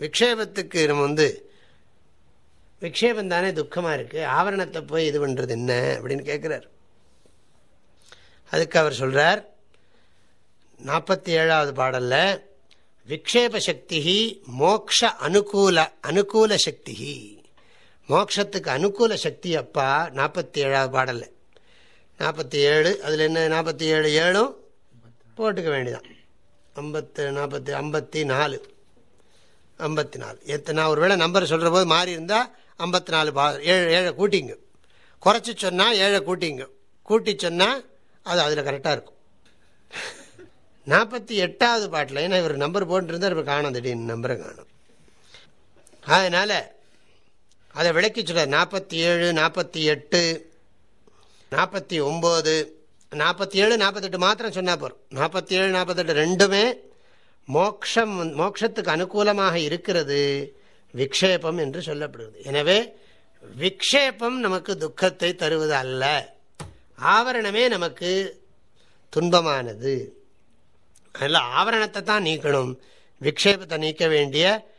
விக்ஷேபத்துக்கு நம்ம வந்து விக்ஷேபம் தானே துக்கமாக இருக்குது ஆவரணத்தை போய் இது பண்ணுறது என்ன அப்படின்னு கேட்குறார் அதுக்கு அவர் சொல்கிறார் நாற்பத்தி ஏழாவது பாடலில் விக்ஷேப சக்தி மோக்ஷ அனுகூல அனுகூல சக்தி மோக்ஷத்துக்கு அனுகூல சக்தி அப்பா நாற்பத்தி ஏழாவது பாடலில். நாற்பத்தி ஏழு அதில் என்ன நாற்பத்தி ஏழு ஏழும் போட்டுக்க வேண்டியதான் ஐம்பத்து நாற்பத்தி ஐம்பத்தி நாலு. ஐம்பத்தி நாலு எத்தனை நான் ஒரு வேளை நம்பர் சொல்கிற போது மாறி இருந்தால் ஐம்பத்தி நாலு பா ஏழு ஏழை கூட்டிங்க. குறைச்சி சொன்னால் ஏழை கூட்டிங்க. கூட்டி சொன்னால் அது அதில் கரெக்டாக இருக்கும். நாற்பத்தி எட்டாவது பாட்டில் ஏன்னா இவர் நம்பர் போட்டுருந்தா இப்போ காணும் திடீர்னு நம்பரை காணும். அதனால் அதை விளக்கி சொல்ல நாற்பத்தி ஏழு நாற்பத்தி எட்டு நாற்பத்தி ஒம்பது நாற்பத்தி ஏழு நாற்பத்தெட்டு மாத்திரம் சொன்னால் போகிறோம் நாற்பத்தி ஏழு நாற்பத்தெட்டு ரெண்டுமே மோக்ஷம் மோக்ஷத்துக்கு அனுகூலமாக இருக்கிறது விக்ஷேபம் என்று சொல்லப்படுகிறது. எனவே விக்ஷேபம் நமக்கு துக்கத்தை தருவது அல்ல. ஆவரணமே நமக்கு துன்பமானது. அதில் ஆவரணத்தை தான் நீக்கணும். விக்ஷேபத்தை நீக்க வேண்டிய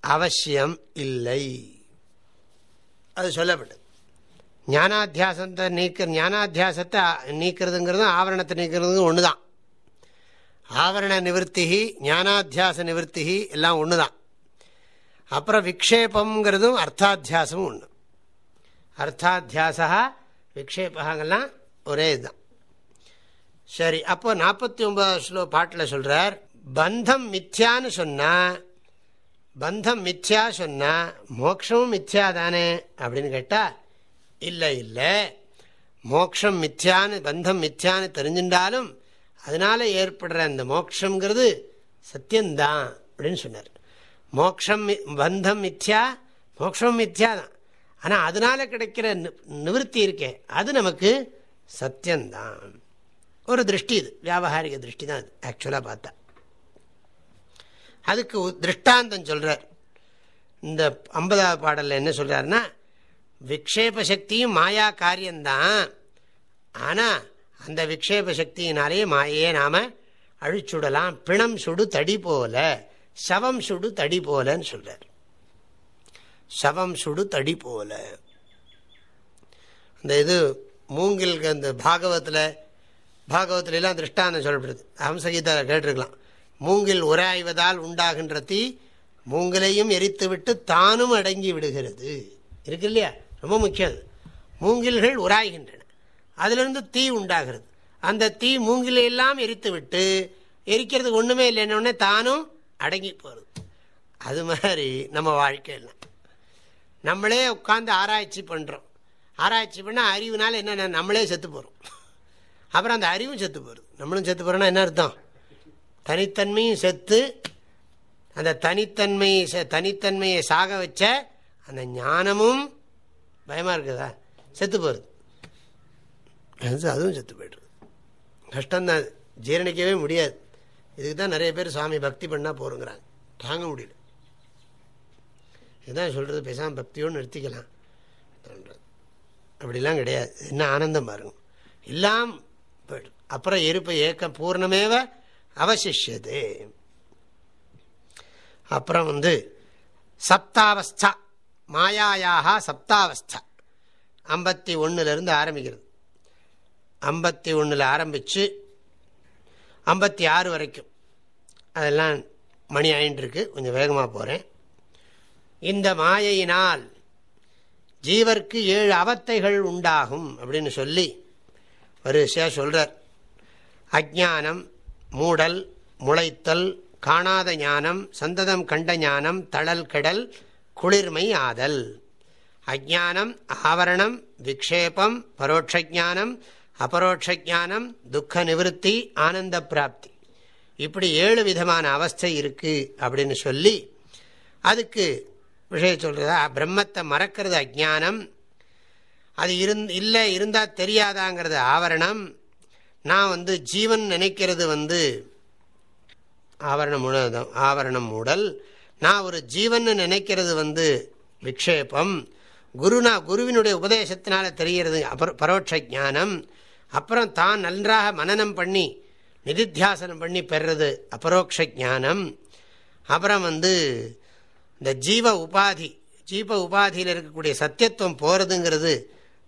அவசியம் இல்லை. அது சொல்லப்பட்டது. ஞானாத்தியாசத்தை நீக்க ஞானாத்தியாசத்தை நீக்கிறதுங்கிறதும் ஆவரணத்தை நீக்கிறதும் ஒன்று தான் ஆவரண நிவர்த்தி ஞானாத்தியாச நிவர்த்தி எல்லாம் ஒன்று தான் அப்புறம் விக்ஷேபங்கிறதும் அர்த்தாத்தியாசமும் ஒன்று அர்த்தாத்தியாசா விக்ஷேபகங்கள்லாம் ஒரே இதுதான். சரி அப்போ நாற்பத்தி ஒன்பதாவது ஸ்லோ பாட்டில் சொல்கிறார் பந்தம் மித்யான்னு சொன்னால் பந்தம் மித்யா சொன்னால் மோக்ஷமும் மித்யா தானே அப்படின்னு கேட்டால் இல்லை இல்லை. மோக்ஷம் மித்யான்னு பந்தம் மித்யான்னு தெரிஞ்சின்றாலும் அதனால் ஏற்படுற அந்த மோக்ஷங்கிறது சத்தியந்தான் அப்படின்னு சொன்னார். மோக்ஷம் பந்தம் மித்யா மோக்ஷம் மித்யா தான் ஆனால் அதனால கிடைக்கிற நிவர்த்தி இருக்கே அது நமக்கு சத்தியந்தான் ஒரு திருஷ்டி இது வியாபகாரிக திருஷ்டி தான் அது ஆக்சுவலாக பார்த்தா. அதுக்கு திருஷ்டாந்தம் சொல்கிறார் இந்த ஐம்பதாவது பாடலில் என்ன சொல்கிறாருன்னா விக்ஷேப சக்தியும் மாயா காரியம்தான். ஆனால் அந்த விக்ஷேப சக்தியினாலேயே மாயையே நாம் அழிச்சுடலாம். பிணம் சுடு தடி போல சவம் சுடு தடி போலன்னு சொல்கிறார் சவம் சுடு தடி போல. அந்த இது மூங்கில் அந்த பாகவத்தில் பாகவத்திலாம் திருஷ்டாந்தம் சொல்லப்படுது. அம்சகீதா கேட்டிருக்கலாம். மூங்கில் உராய்வதால் உண்டாகின்ற தீ மூங்கிலையும் எரித்துவிட்டு தானும் அடங்கி விடுகிறது. இருக்கு இல்லையா? ரொம்ப முக்கியம் மூங்கில்கள் உராய்கின்றன. அதிலிருந்து தீ உண்டாகிறது. அந்த தீ மூங்கிலையெல்லாம் எரித்து விட்டு எரிக்கிறதுக்கு ஒன்றுமே இல்லைன்னு தானும் அடங்கி போகிறது அது மாதிரி நம்ம வாழ்க்கையெல்லாம் நம்மளே உட்காந்து ஆராய்ச்சி பண்ணுறோம் ஆராய்ச்சி பண்ணால் அறிவுனால என்னென்ன? நம்மளே செத்து போகிறோம் அப்புறம் அந்த அறிவும் செத்து போகிறது நம்மளும் செத்து போகிறோன்னா என்ன அர்த்தம்? தனித்தன்மையும் செத்து அந்த தனித்தன்மையை தனித்தன்மையை சாக வச்ச அந்த ஞானமும் பயமாக இருக்குதா? செத்து போகிறது அதுவும் செத்து போய்டுது. கஷ்டம்தான் ஜீரணிக்கவே முடியாது. இதுக்கு தான் நிறைய பேர் சுவாமி பக்தி பண்ணால் போகிறோங்கிறாங்க தாங்க முடியல. இதுதான் சொல்கிறது பேசாமல் பக்தியோடு நிறுத்திக்கலாம். அப்படிலாம் கிடையாது. என்ன ஆனந்தம் பாருங்க. எல்லாம் அப்புறம் இருப்பு ஏக்கம் பூர்ணமேவ அவசிஷது அப்புறம் வந்து சப்தாவஸ்தா. மாயாயாக சப்தாவஸ்தா. ஐம்பத்தி ஒன்றுலேருந்து ஆரம்பிக்கிறது. ஐம்பத்தி ஒன்றில் ஆரம்பித்து ஐம்பத்தி ஆறு வரைக்கும். அதெல்லாம் மணி ஆயின்ட்டுருக்கு கொஞ்சம் வேகமாக போகிறேன் இந்த மாயையினால் ஜீவர்க்கு ஏழு அவத்தைகள் உண்டாகும் அப்படின்னு சொல்லி வரிசையாக சொல்கிறார் அஜானம் மூடல் முளைத்தல் காணாத ஞானம் சந்ததம் கண்ட ஞானம் தளல் கடல் குளிர்மை ஆதல். அஜானம் ஆவரணம் விக்ஷேபம் பரோட்சஜானம் அபரோட்சஜானம் துக்க நிவர்த்தி ஆனந்த பிராப்தி இப்படி ஏழு விதமான அவஸ்தை இருக்கு அப்படின்னு சொல்லி அதுக்கு விஷயம் சொல்றதா பிரம்மத்தை மறக்கிறது அஜானம் அது இருந் இல்லை இருந்தால் தெரியாதாங்கிறது ஆவரணம். நான் வந்து ஜீவன் நினைக்கிறது வந்து ஆவரணம் ஆவரணம் மூடல் நான் ஒரு ஜீவன் நினைக்கிறது வந்து விக்ஷேபம். குருனா குருவினுடைய உபதேசத்தினால தெரிகிறது பரோட்ச ஜானம் அப்புறம் தான் நன்றாக மனநம் பண்ணி நிதித்தியாசனம் பண்ணி பெறுறது அபரோக்ஷ ஜானம் அப்புறம் வந்து இந்த ஜீவ உபாதி ஜீவ உபாதியில் இருக்கக்கூடிய சத்தியத்துவம் போகிறதுங்கிறது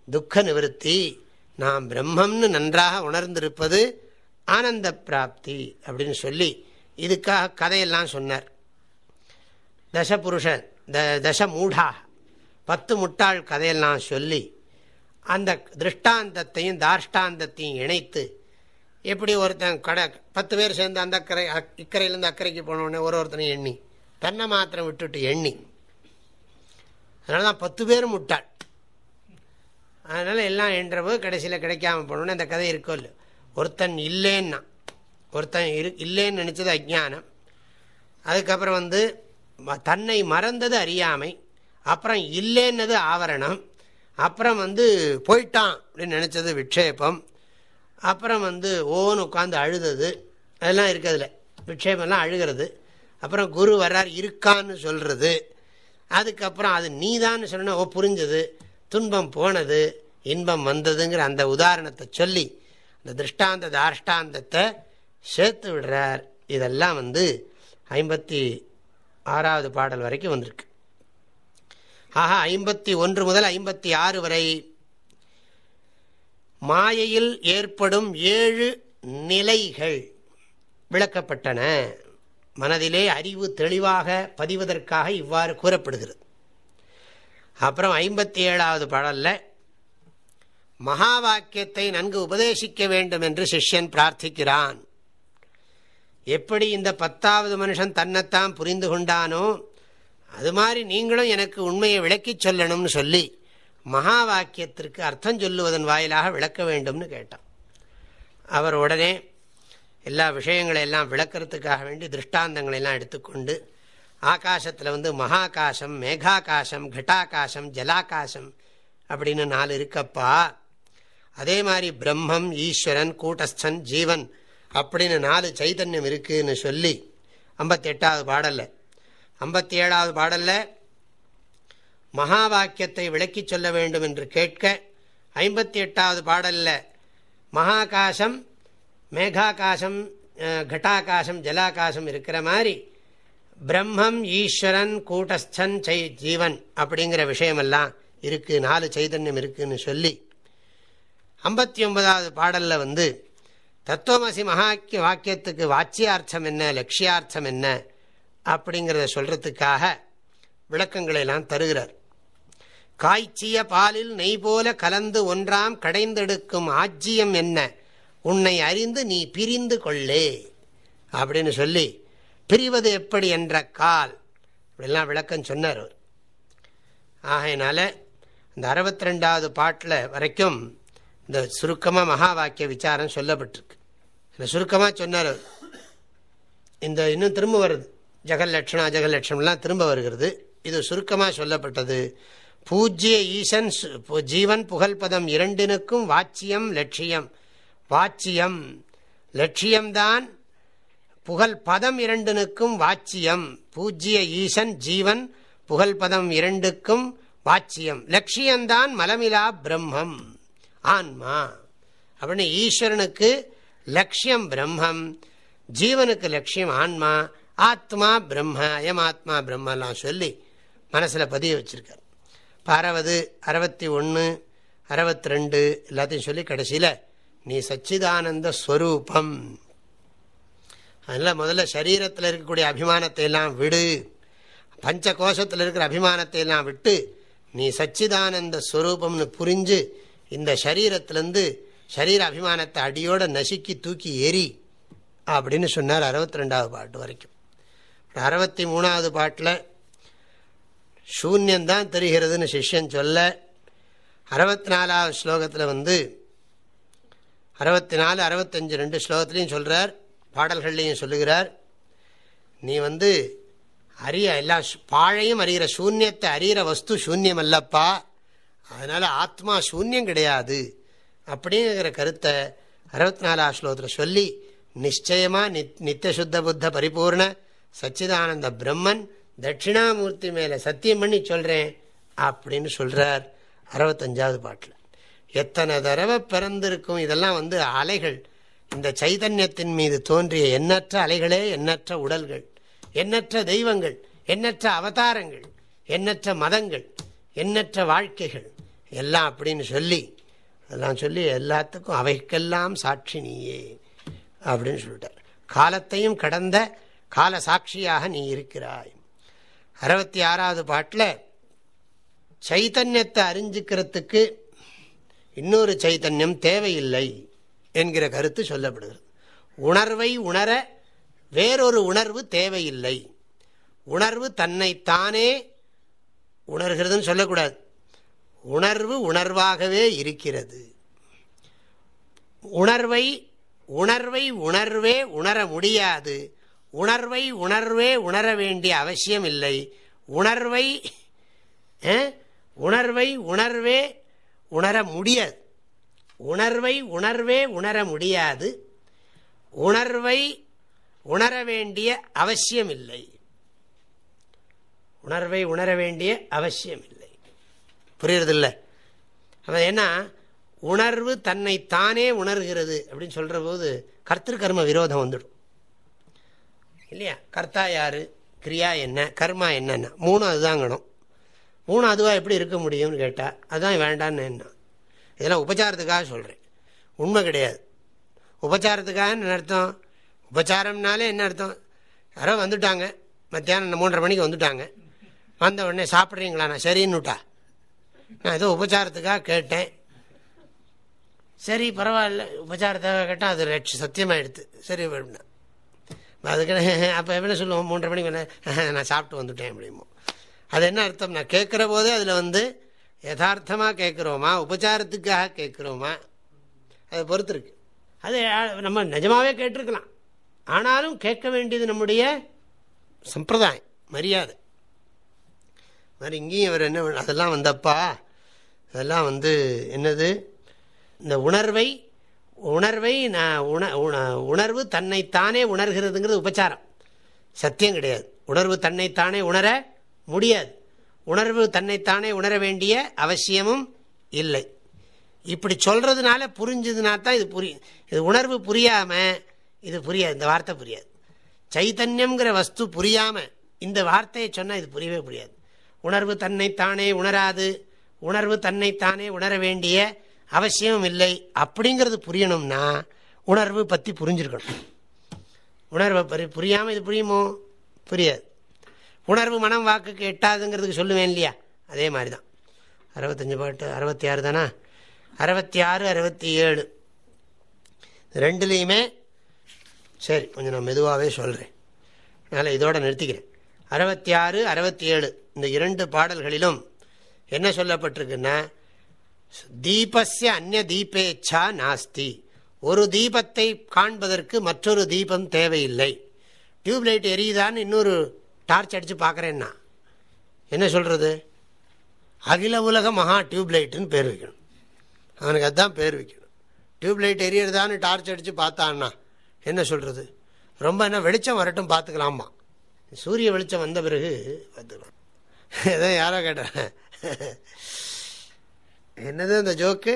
துக்க நிவர்த்தி. நாம் பிரம்மம்னு நன்றாக உணர்ந்திருப்பது ஆனந்த பிராப்தி அப்படின்னு சொல்லி இதுக்காக கதையெல்லாம் சொன்னார். தசபுருஷ த தச மூடா பத்து முட்டாள் கதையெல்லாம் சொல்லி அந்த திருஷ்டாந்தத்தையும் தார்ஷ்டாந்தத்தையும் இணைத்து எப்படி ஒருத்தன் கடை பத்து பேர் சேர்ந்து அந்த அக்கறை இக்கரையிலேருந்து அக்கறைக்கு போனோடனே ஒரு ஒருத்தனையும் எண்ணி தன்னை மாத்திரம் விட்டுட்டு எண்ணி. அதனால தான் பத்து பேரும் முட்டாள். அதனால் எல்லாம் என்றபோது கடைசியில் கிடைக்காம போனோன்னு அந்த கதை இருக்கோ இல்லை ஒருத்தன் இல்லைன்னா ஒருத்தன் இரு இல்லைன்னு நினச்சது அஜானம் அதுக்கப்புறம் வந்து தன்னை மறந்தது அறியாமை அப்புறம் இல்லைன்னது ஆவரணம். அப்புறம் வந்து போயிட்டான் அப்படின்னு நினச்சது விக்ஷேபம் அப்புறம் வந்து ஓன்னு உட்காந்து அழுதது. அதெல்லாம் இருக்கிறதுல. விக்ஷேபம்லாம் அழுகிறது. அப்புறம் குரு வர்றார் இருக்கான்னு சொல்கிறது அதுக்கப்புறம் அது நீதான்னு சொன்ன ஓ புரிஞ்சது. துன்பம் போனது இன்பம் வந்ததுங்கிற அந்த உதாரணத்தை சொல்லி அந்த திருஷ்டாந்த தாஷ்டாந்தத்தை சேர்த்து விடுறார். இதெல்லாம் வந்து ஐம்பத்தி ஆறாவது பாடல் வரைக்கும் வந்திருக்கு. ஆஹா ஐம்பத்தி ஒன்று முதல் ஐம்பத்தி ஆறு வரை. மாயையில் ஏற்படும் ஏழு நிலைகள் விளக்கப்பட்டன. மனதிலே அறிவு தெளிவாக பதிவதற்காக இவ்வாறு கூறப்படுகிறது. அப்புறம் ஐம்பத்தி ஏழாவது பாடலில் மகா வாக்கியத்தை நன்கு உபதேசிக்க வேண்டும் என்று சிஷ்யன் பிரார்த்திக்கிறான். எப்படி இந்த பத்தாவது மனுஷன் தன்னைத்தான் புரிந்து கொண்டானோ அது மாதிரி நீங்களும் எனக்கு உண்மையை விளக்கி சொல்லணும்னு சொல்லி மகா வாக்கியத்திற்கு அர்த்தம் சொல்லுவதன் வாயிலாக விளக்க வேண்டும்னு கேட்டான். அவர் உடனே எல்லா விஷயங்களை எல்லாம் விளக்கிறதுக்காக வேண்டி திருஷ்டாந்தங்களெல்லாம் எடுத்துக்கொண்டு ஆகாசத்தில் வந்து மகாகாசம் மேகாகாசம் கட்டாகாசம் ஜலாகாசம் அப்படின்னு நாலு இருக்கப்பா. அதே மாதிரி பிரம்மம் ஈஸ்வரன் கூட்டஸ்தன் ஜீவன் அப்படின்னு நாலு சைதன்யம் இருக்குன்னு சொல்லி ஐம்பத்தெட்டாவது பாடலில் ஐம்பத்தி ஏழாவது பாடலில் மகா வாக்கியத்தை விளக்கி சொல்ல வேண்டும் என்று கேட்க ஐம்பத்தி எட்டாவது பாடலில் மகாகாசம் மேகாகாசம் கட்டாகாசம் ஜலாகாசம் இருக்கிற மாதிரி பிரம்மம் ஈஸ்வரன் கூட்டஸ்தன் சை ஜீவன் அப்படிங்கிற விஷயமெல்லாம் இருக்குது நாலு சைதன்யம் இருக்குன்னு சொல்லி ஐம்பத்தி ஒன்பதாவது பாடலில் வந்து தத்துவமசி மகாக்கிய வாக்கியத்துக்கு வாச்சியார்த்தம் என்ன லட்சியார்த்தம் என்ன அப்படிங்கிறத சொல்றதுக்காக விளக்கங்களை எல்லாம் தருகிறார். காய்ச்சிய பாலில் நெய் போல கலந்து ஒன்றாம் கடைந்தெடுக்கும் ஆஜ்ஜியம் என்ன? உன்னை அறிந்து நீ பிரிந்து கொள்ளே அப்படின்னு சொல்லி பிரிவது எப்படி என்ற கால். இப்படிலாம் விளக்கம் சொன்னார் அவர். ஆகையினால இந்த அறுபத்தி ரெண்டாவது பாட்டில் வரைக்கும் இந்த சுருக்கமாக மகா வாக்கிய விசாரம் சொல்லப்பட்டிருக்கு. இந்த சுருக்கமாக சொன்னார் இந்த இன்னும் திரும்ப வருது. ஜெகலட்சணா ஜெகலட்சணம்லாம் திரும்ப வருகிறது. இது சுருக்கமாக சொல்லப்பட்டது. பூஜ்ய ஈசன் ஜீவன் புகழ்பதம் இரண்டினுக்கும் வாச்சியம் லட்சியம். வாச்சியம் லட்சியம்தான் புகழ் பதம் இரண்டினுக்கும் வாச்சியம். பூஜ்ய ஈசன் ஜீவன் புகழ்பதம் இரண்டுக்கும் வாச்சியம். லட்சியம்தான் மலமிலா பிரம்மம். ஆன்மா. அப்படின்னு ஈஸ்வரனுக்கு லட்சியம் பிரம்மம். ஜீவனுக்கு லட்சியம் ஆன்மா. ஆத்மா பிரம்ம அயம் ஆத்மா பிரம்மெல்லாம் சொல்லி மனசில் பதிய வச்சுருக்கார். இப்போ அறுபது அறுபத்தி ஒன்று அறுபத்தி ரெண்டு எல்லாத்தையும் சொல்லி கடைசியில் நீ சச்சிதானந்த ஸ்வரூபம். அதனால் முதல்ல சரீரத்தில் இருக்கக்கூடிய அபிமானத்தை எல்லாம் விடு. பஞ்ச கோஷத்தில் இருக்கிற அபிமானத்தை எல்லாம் விட்டு நீ சச்சிதானந்த ஸ்வரூபம்னு புரிஞ்சு இந்த சரீரத்திலேருந்து சரீர அபிமானத்தை அடியோட நசுக்கி தூக்கி எரி அப்படின்னு சொன்னார் அறுபத்தி ரெண்டாவது பாட்டு வரைக்கும். அறுபத்தி மூணாவது பாட்டில் சூன்யந்தான் தெரிகிறதுன்னு சிஷ்யன் சொல்ல அறுபத்தி நாலாவது ஸ்லோகத்தில் வந்து அறுபத்தி நாலு அறுபத்தஞ்சு ரெண்டு ஸ்லோகத்துலேயும் சொல்கிறார் பாடல்கள்லையும் சொல்லுகிறார் நீ வந்து அறிய எல்லா பாழையும் அறிகிற சூன்யத்தை அறிகிற வஸ்து சூன்யம் அல்லப்பா அதனால் ஆத்மா சூன்யம் கிடையாது அப்படிங்கிற கருத்தை அறுபத்தி நாலாவது ஸ்லோகத்தில் சொல்லி நிச்சயமாக நித் நித்தியசுத்த புத்த பரிபூர்ண சச்சிதானந்த பிரம்மன் தட்சிணாமூர்த்தி மேலே சத்தியம் பண்ணி சொல்கிறேன் அப்படின்னு சொல்கிறார் அறுபத்தஞ்சாவது பாட்டில். எத்தனை தடவை பிறந்திருக்கும் இதெல்லாம் வந்து அலைகள். இந்த சைதன்யத்தின் மீது தோன்றிய எண்ணற்ற அலைகளே எண்ணற்ற உடல்கள் எண்ணற்ற தெய்வங்கள் எண்ணற்ற அவதாரங்கள் எண்ணற்ற மதங்கள் எண்ணற்ற வாழ்க்கைகள் எல்லாம் அப்படின்னு சொல்லி அதெல்லாம் சொல்லி எல்லாத்துக்கும் அவைக்கெல்லாம் சாட்சி நீயே அப்படின்னு சொல்லிட்டார். காலத்தையும் கடந்த கால சாட்சியாக நீ இருக்கிறாய். அறுபத்தி ஆறாவது பாட்டில் சைத்தன்யத்தை அறிஞ்சிக்கிறதுக்கு இன்னொரு சைத்தன்யம் தேவையில்லை என்கிற கருத்து சொல்லப்படுகிறது. உணர்வை உணர வேறொரு உணர்வு தேவையில்லை. உணர்வு தன்னைத்தானே உணர்கிறதுன்னு சொல்லக்கூடாது. உணர்வு உணர்வாகவே இருக்கிறது. உணர்வை உணர்வை உணர்வே உணர முடியாது. உணர்வை உணர்வே உணர வேண்டிய அவசியம் இல்லை உணர்வை உணர்வை உணர்வே உணர முடியாது. உணர்வை உணர்வே உணர முடியாது. உணர்வை உணர வேண்டிய அவசியம் இல்லை உணர்வை உணர வேண்டிய அவசியம் இல்லை புரியுறதில்ல அவன் ஏன்னா உணர்வு தன்னை தானே உணர்கிறது அப்படின்னு சொல்கிற போது கர்த்திருக்கர்ம விரோதம் வந்துடும். இல்லையா? கர்த்தா யாரு? கிரியா என்ன? கர்மா என்னென்ன? மூணு அதுதாங்கணும். மூணு அதுவாக எப்படி இருக்க முடியும்னு கேட்டால் அதுதான் வேண்டான்னு என்ன? இதெல்லாம் உபச்சாரத்துக்காக சொல்கிறேன் உண்மை கிடையாது. உபச்சாரத்துக்காக என்ன அர்த்தம்? உபச்சாரம்னாலே என்ன அர்த்தம்? யாரோ வந்துட்டாங்க. மத்தியானம் மூன்றரை மணிக்கு வந்துட்டாங்க. வந்த உடனே சாப்பிட்றீங்களா? நான் சரின்னுட்டா. நான் ஏதோ உபச்சாரத்துக்காக கேட்டேன். சரி பரவாயில்ல. உபச்சாரத்துக்காக கேட்டால் அது லட்ச சத்தியமாகிடுது சரி அதுக்கு அப்போ என்ன சொல்லுவோம்? மூன்றரை மணிக்கு நான் சாப்பிட்டு வந்துட்டேன் அப்படிமோ அது என்ன அர்த்தம்? நான் கேட்குற போதே அதில் வந்து யதார்த்தமாக கேட்குறோமா? உபச்சாரத்துக்காக கேட்குறோமா? அதை பொறுத்து இருக்கு. அது நம்ம நிஜமாவே கேட்டிருக்கலாம். ஆனாலும் கேட்க வேண்டியது நம்முடைய சம்பிரதாயம் மரியாதை. மாதிரி இங்கேயும் அவர் என்ன அதெல்லாம் வந்தப்பா அதெல்லாம் வந்து என்னது? இந்த உணர்வை உணர்வை நான் உண உணர்வு தன்னைத்தானே உணர்கிறதுங்கிறது உபச்சாரம். சத்தியம் கிடையாது. உணர்வு தன்னைத்தானே உணர முடியாது. உணர்வு தன்னைத்தானே உணர வேண்டிய அவசியமும் இல்லை. இப்படி சொல்கிறதுனால புரிஞ்சதுனா தான் இது புரியும் இது உணர்வு புரியாமல் இது புரியாது. இந்த வார்த்தை புரியாது. சைத்தன்யம்ங்கிற வஸ்து புரியாமல் இந்த வார்த்தையை சொன்னால் இது புரியவே புரியாது. உணர்வு தன்னைத்தானே உணராது. உணர்வு தன்னைத்தானே உணர வேண்டிய அவசியமும் இல்லை. அப்படிங்கிறது புரியணும்னா உணர்வு பற்றி புரிஞ்சிருக்கணும். உணர்வை பரி புரியாமல் இது புரியுமோ? புரியாது. உணர்வு மனம் வாக்குக்கு எட்டாதுங்கிறதுக்கு சொல்லுவேன் இல்லையா? அதே மாதிரி தான் அறுபத்தஞ்சு பாட்டு அறுபத்தி ஆறு தானா? அறுபத்தி ஆறு அறுபத்தி ஏழு ரெண்டுலேயுமே சரி கொஞ்சம் நான் மெதுவாகவே சொல்கிறேன் அதனால் இதோடு நிறுத்திக்கிறேன். அறுபத்தி ஆறு அறுபத்தி ஏழு இந்த இரண்டு பாடல்களிலும் என்ன சொல்லப்பட்டிருக்குன்னா தீபஸ்ய அந்நிய தீபேச்சா நாஸ்தி. ஒரு தீபத்தை காண்பதற்கு மற்றொரு தீபம் தேவையில்லை. டியூப்லைட் எரியுதான்னு இன்னொரு டார்ச் அடித்து பார்க்குறேன்னா என்ன சொல்கிறது அகில உலக மகா டியூப்லைட்டுன்னு பேர் வைக்கணும். அவனுக்கு அதுதான் பேர் வைக்கணும். டியூப்லைட் எரியறதான்னு டார்ச் அடித்து பார்த்தான்னா என்ன சொல்கிறது ரொம்ப என்ன வெளிச்சம் வரட்டும் பார்த்துக்கலாமா? சூரிய வெளிச்சம் வந்த பிறகு பார்த்துக்கலாம் ஏதோ யாரோ கேட்டேன் என்னது அந்த ஜோக்கு?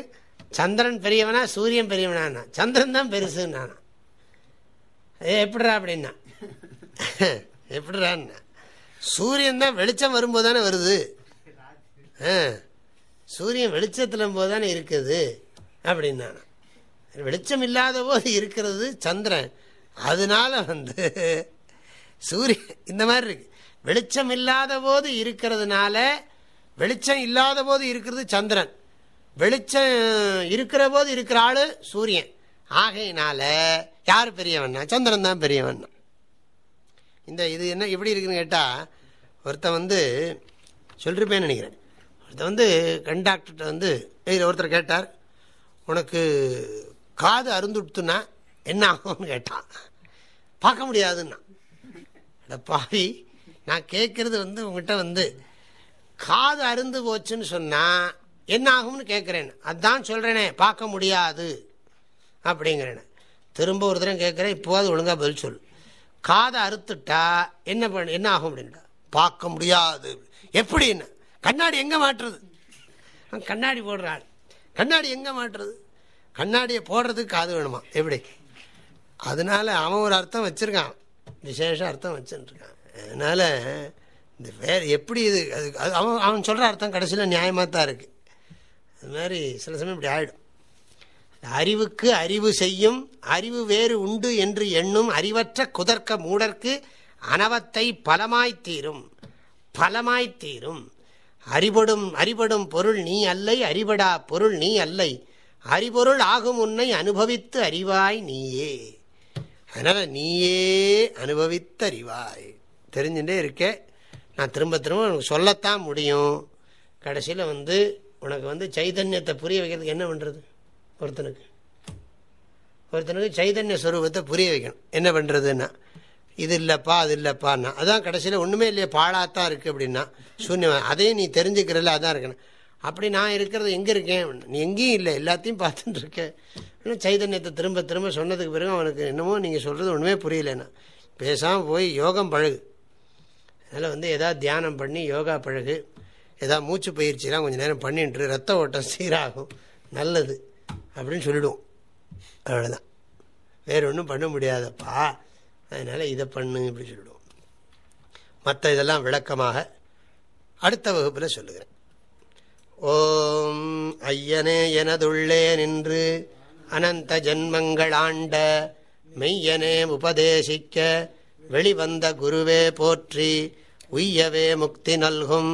சந்திரன் பெரியவனா சூரியன் பெரியவனானா சந்திரன் தான் பெருசுன்னா ஏ எப்படிரா அப்படின்னா? எப்படிறான்னா சூரியன் தான் வெளிச்சம் வரும்போது தானே வருது சூரியன் வெளிச்சத்தில் போது தானே இருக்குது அப்படின்னா வெளிச்சம் இல்லாத போது இருக்கிறது சந்திரன். அதனால வந்து சூரியன் இந்த மாதிரி இருக்கு. வெளிச்சம் இல்லாத போது இருக்கிறதுனால வெளிச்சம் இல்லாத போது இருக்கிறது சந்திரன். வெளிச்சம் இருக்கிற போது இருக்கிற ஆளு சூரியன். ஆகையினால யார் பெரியவன்னா? சந்திரன் தான் பெரியவன். இந்த இது என்ன எப்படி இருக்குன்னு கேட்டால் ஒருத்தன் வந்து சொல்லிருப்பேன்னு நினைக்கிறேன். ஒருத்தன் வந்து கண்டாக்டர்கிட்ட வந்து வந்து ஒருத்தர் கேட்டார் உனக்கு காது அருந்துட்டுனா என்ன ஆகும்னு கேட்டான். பார்க்க முடியாதுன்னா. பாவி நான் கேட்கறது வந்து உங்ககிட்ட வந்து காது அருந்து போச்சுன்னு சொன்னால் என்ன ஆகும்னு கேட்குறேன் அதான் சொல்கிறேனே பார்க்க முடியாது. அப்படிங்கிறேன். திரும்ப ஒரு தரம் கேட்குறேன் இப்போது ஒழுங்காக பதில் சொல் காதை அறுத்துட்டா என்ன பண்ண என்ன ஆகும் அப்படின்ட்டா பார்க்க முடியாது. எப்படின்னு கண்ணாடி எங்கே மாட்டுறது? கண்ணாடி போடுறாள் கண்ணாடி எங்கே மாட்டுறது? கண்ணாடியை போடுறதுக்கு காது வேணுமா? எப்படி? அதனால அவன் ஒரு அர்த்தம் வச்சுருக்கான். விசேஷ அர்த்தம் வச்சுருக்கான். அதனால் இந்த வேறு எப்படி இது? அது அவன் அவன் சொல்கிற அர்த்தம் கடைசியில் நியாயமாக தான் இருக்குது அது மாதிரி சில சமயம் இப்படி ஆகிடும் அறிவுக்கு அறிவு செய்யும் அறிவு வேறு உண்டு என்று எண்ணும் அறிவற்ற குதர்க்க மூடற்கு அனவத்தை பலமாய்த்தீரும் பலமாய்த்தீரும் அறிபடும் அறிபடும் பொருள் நீ அல்லை அறிபடா பொருள் நீ அல்லை. அறிபொருள் ஆகும் உன்னை அனுபவித்து அறிவாய் நீயே. அதனால் நீயே அனுபவித்து அறிவாய். தெரிஞ்சுட்டே இருக்கே. நான் திரும்ப திரும்ப உனக்கு சொல்லத்தான் முடியும். கடைசியில் வந்து உனக்கு வந்து சைதன்யத்தை புரிய வைக்கிறதுக்கு என்ன பண்ணுறது ஒருத்தனுக்கு. ஒருத்தனுக்கு சைதன்ய ஸ்வரூபத்தை புரிய வைக்கணும். என்ன பண்ணுறதுன்னா இது இல்லைப்பா அது இல்லைப்பான்னா. அதான் கடைசியில் ஒன்றுமே இல்லையே பாழாத்தான் இருக்குது அப்படின்னா. சூன்யம் அதையும் நீ தெரிஞ்சுக்கிறல அதான் இருக்கணும். அப்படி நான் இருக்கிறது எங்கே இருக்கேன்? நீ எங்கேயும் இல்லை எல்லாத்தையும் பார்த்துட்டு இருக்கேன் இன்னும் சைதன்யத்தை திரும்ப திரும்ப சொன்னதுக்கு பிறகு அவனுக்கு என்னமோ நீங்கள் சொல்கிறது ஒன்றுமே புரியலன்னா. பேசாமல் போய் யோகம் பழகு. அதனால் வந்து எதாவது தியானம் பண்ணி யோகா பழகு. ஏதாவது மூச்சு பயிற்சிலாம் கொஞ்சம் நேரம் பண்ணிட்டு ரத்த ஓட்டம் சீராகும் நல்லது அப்படின்னு சொல்லிடுவோம். அவ்வளோதான் வேறு ஒன்றும் பண்ண முடியாதப்பா. அதனால் இதை பண்ணு இப்படி சொல்லிடுவோம். மற்ற இதெல்லாம் விளக்கமாக அடுத்த வகுப்பில் சொல்லுகிறேன். ஓம் ஐயனே எனதுள்ளே நின்று அனந்த ஜென்மங்கள் ஆண்ட மெய்யனே உபதேசிக்க வெளிவந்த குருவே போற்றி உய்யவே முக்தி நல்கும்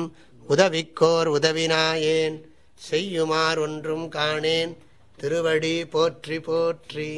உதவிக்கோர் உதவினாயேன் செய்யுமார் ஒன்றும் காணேன். திருவடி போற்றி போற்றி.